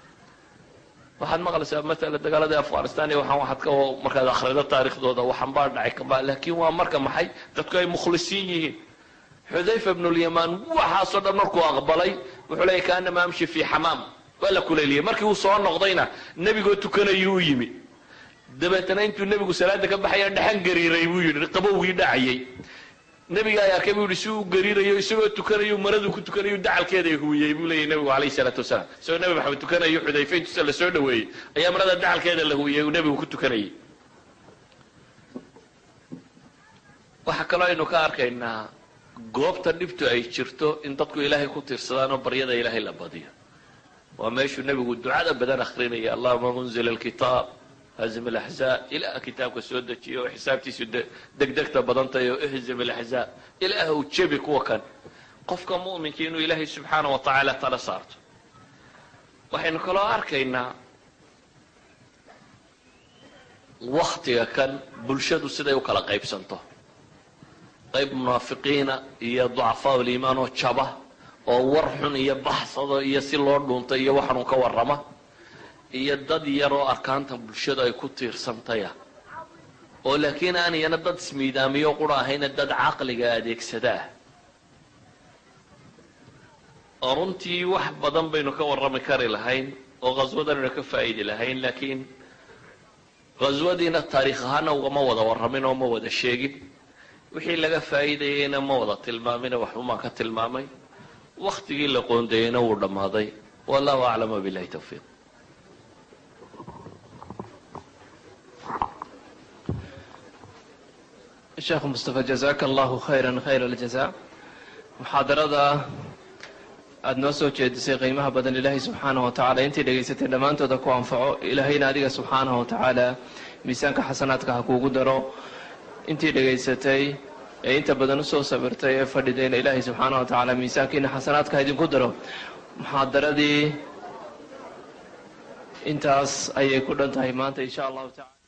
waxaad maqlaysaa matala dagaaladii afghanistan iyo waxaan waxaad ka markaad akhrido taariikhdooda waxaan dhacay kama laakiin waa marka maxay? Dadku ay mukhlisiin yihiin. Xudayfa bnulyamaan waxaasoo dhan markuu aqbalay wuxuu leeyay kaanama amshi fii xamaam. Waa la kuleeliyey markii uu soo noqdayna nebigoo tukanayuu u yimi. Dabeetana intuu nebigu salaada ka baxaya dhexan gariiray buu yidhi qabowgii dhacayay nebiga ay arkay buu yidhi si uu gariirayo isagoo tukanayu maraduu ku tukanayu dacalkeeday huwiyey buu leeyahy nebigu calayhi salaatu wasalaam. Isagoo nebi maxamed tukanayo xudayfa intuusa dhaweeyey ayaa marada dacalkeeda la huwiyey uu nebigu ku tukanayay waxaa kaloo aynu ka arkaynaa goobta dhibtu ay jirto in dadku ilaahay ku tiirsadaan oo baryada ilaahay la badiyo. Waa meeshuu nebigu ducada badan akrinaya allahuma munzil alkitaab hazim alaxzaab ilaah kitaabka soo dejiyo oo xisaabtiisu degdegta badantahay oo ihzim alaxzaab ilaah uu jebi kuwa kan. Qofka mu'minka inuu ilaahay subxaana wa tacaala tala saarto. Waxaynu kaloo arkaynaa waktiga kan bulshadu siday u kala qaybsanto. Qayb munaafiqiina iyo ducafaa uliimaan oo jaba oo war xun iyo baxsado iyo si loo dhuunta iyo waxanun ka warrama iyo dad yar oo arkaanta bulshadu ay ku tiirsantaya. Oo laakiin aan iyana dad ismiidaamiyo qura ahayna dad caqliga adeegsadaa oo runtii wax badan baynu ka warrami kari lahayn oo khaswadanaynu ka faa'idi lahayn laakiin khaswadiina taariikh ahaana ugama wada warramin oo ma wada sheegin. Wixii laga faa'iidayeyna ma wada tilmaamine waxumaan ka tilmaamay. Waktigii la qoondeeyeyna wuu dhammaaday. Wallahu aclam wabilahi tawfiiq sheekh mustafa jazaaka allahu khayran khayr aljaza muxaadarada aada noo soo jeedisay qiimaha badan ilaahay subxaanahu wa tacala intii dhegaysatay dhammaantooda ku anfaco. Ilaahayna adiga subxaanahu wa tacaala miisaanka xasanaadka ha kuugu daro. Intii dhegaysatay ee inta badan u soo sabirtay ee fadhidayna ilaahay subxaanahu wa tacaala miisaankiina xasanaadka ha idinku daro. Muxaadaradii intaas ayay ku dhan tahay maanta insha allahu tacala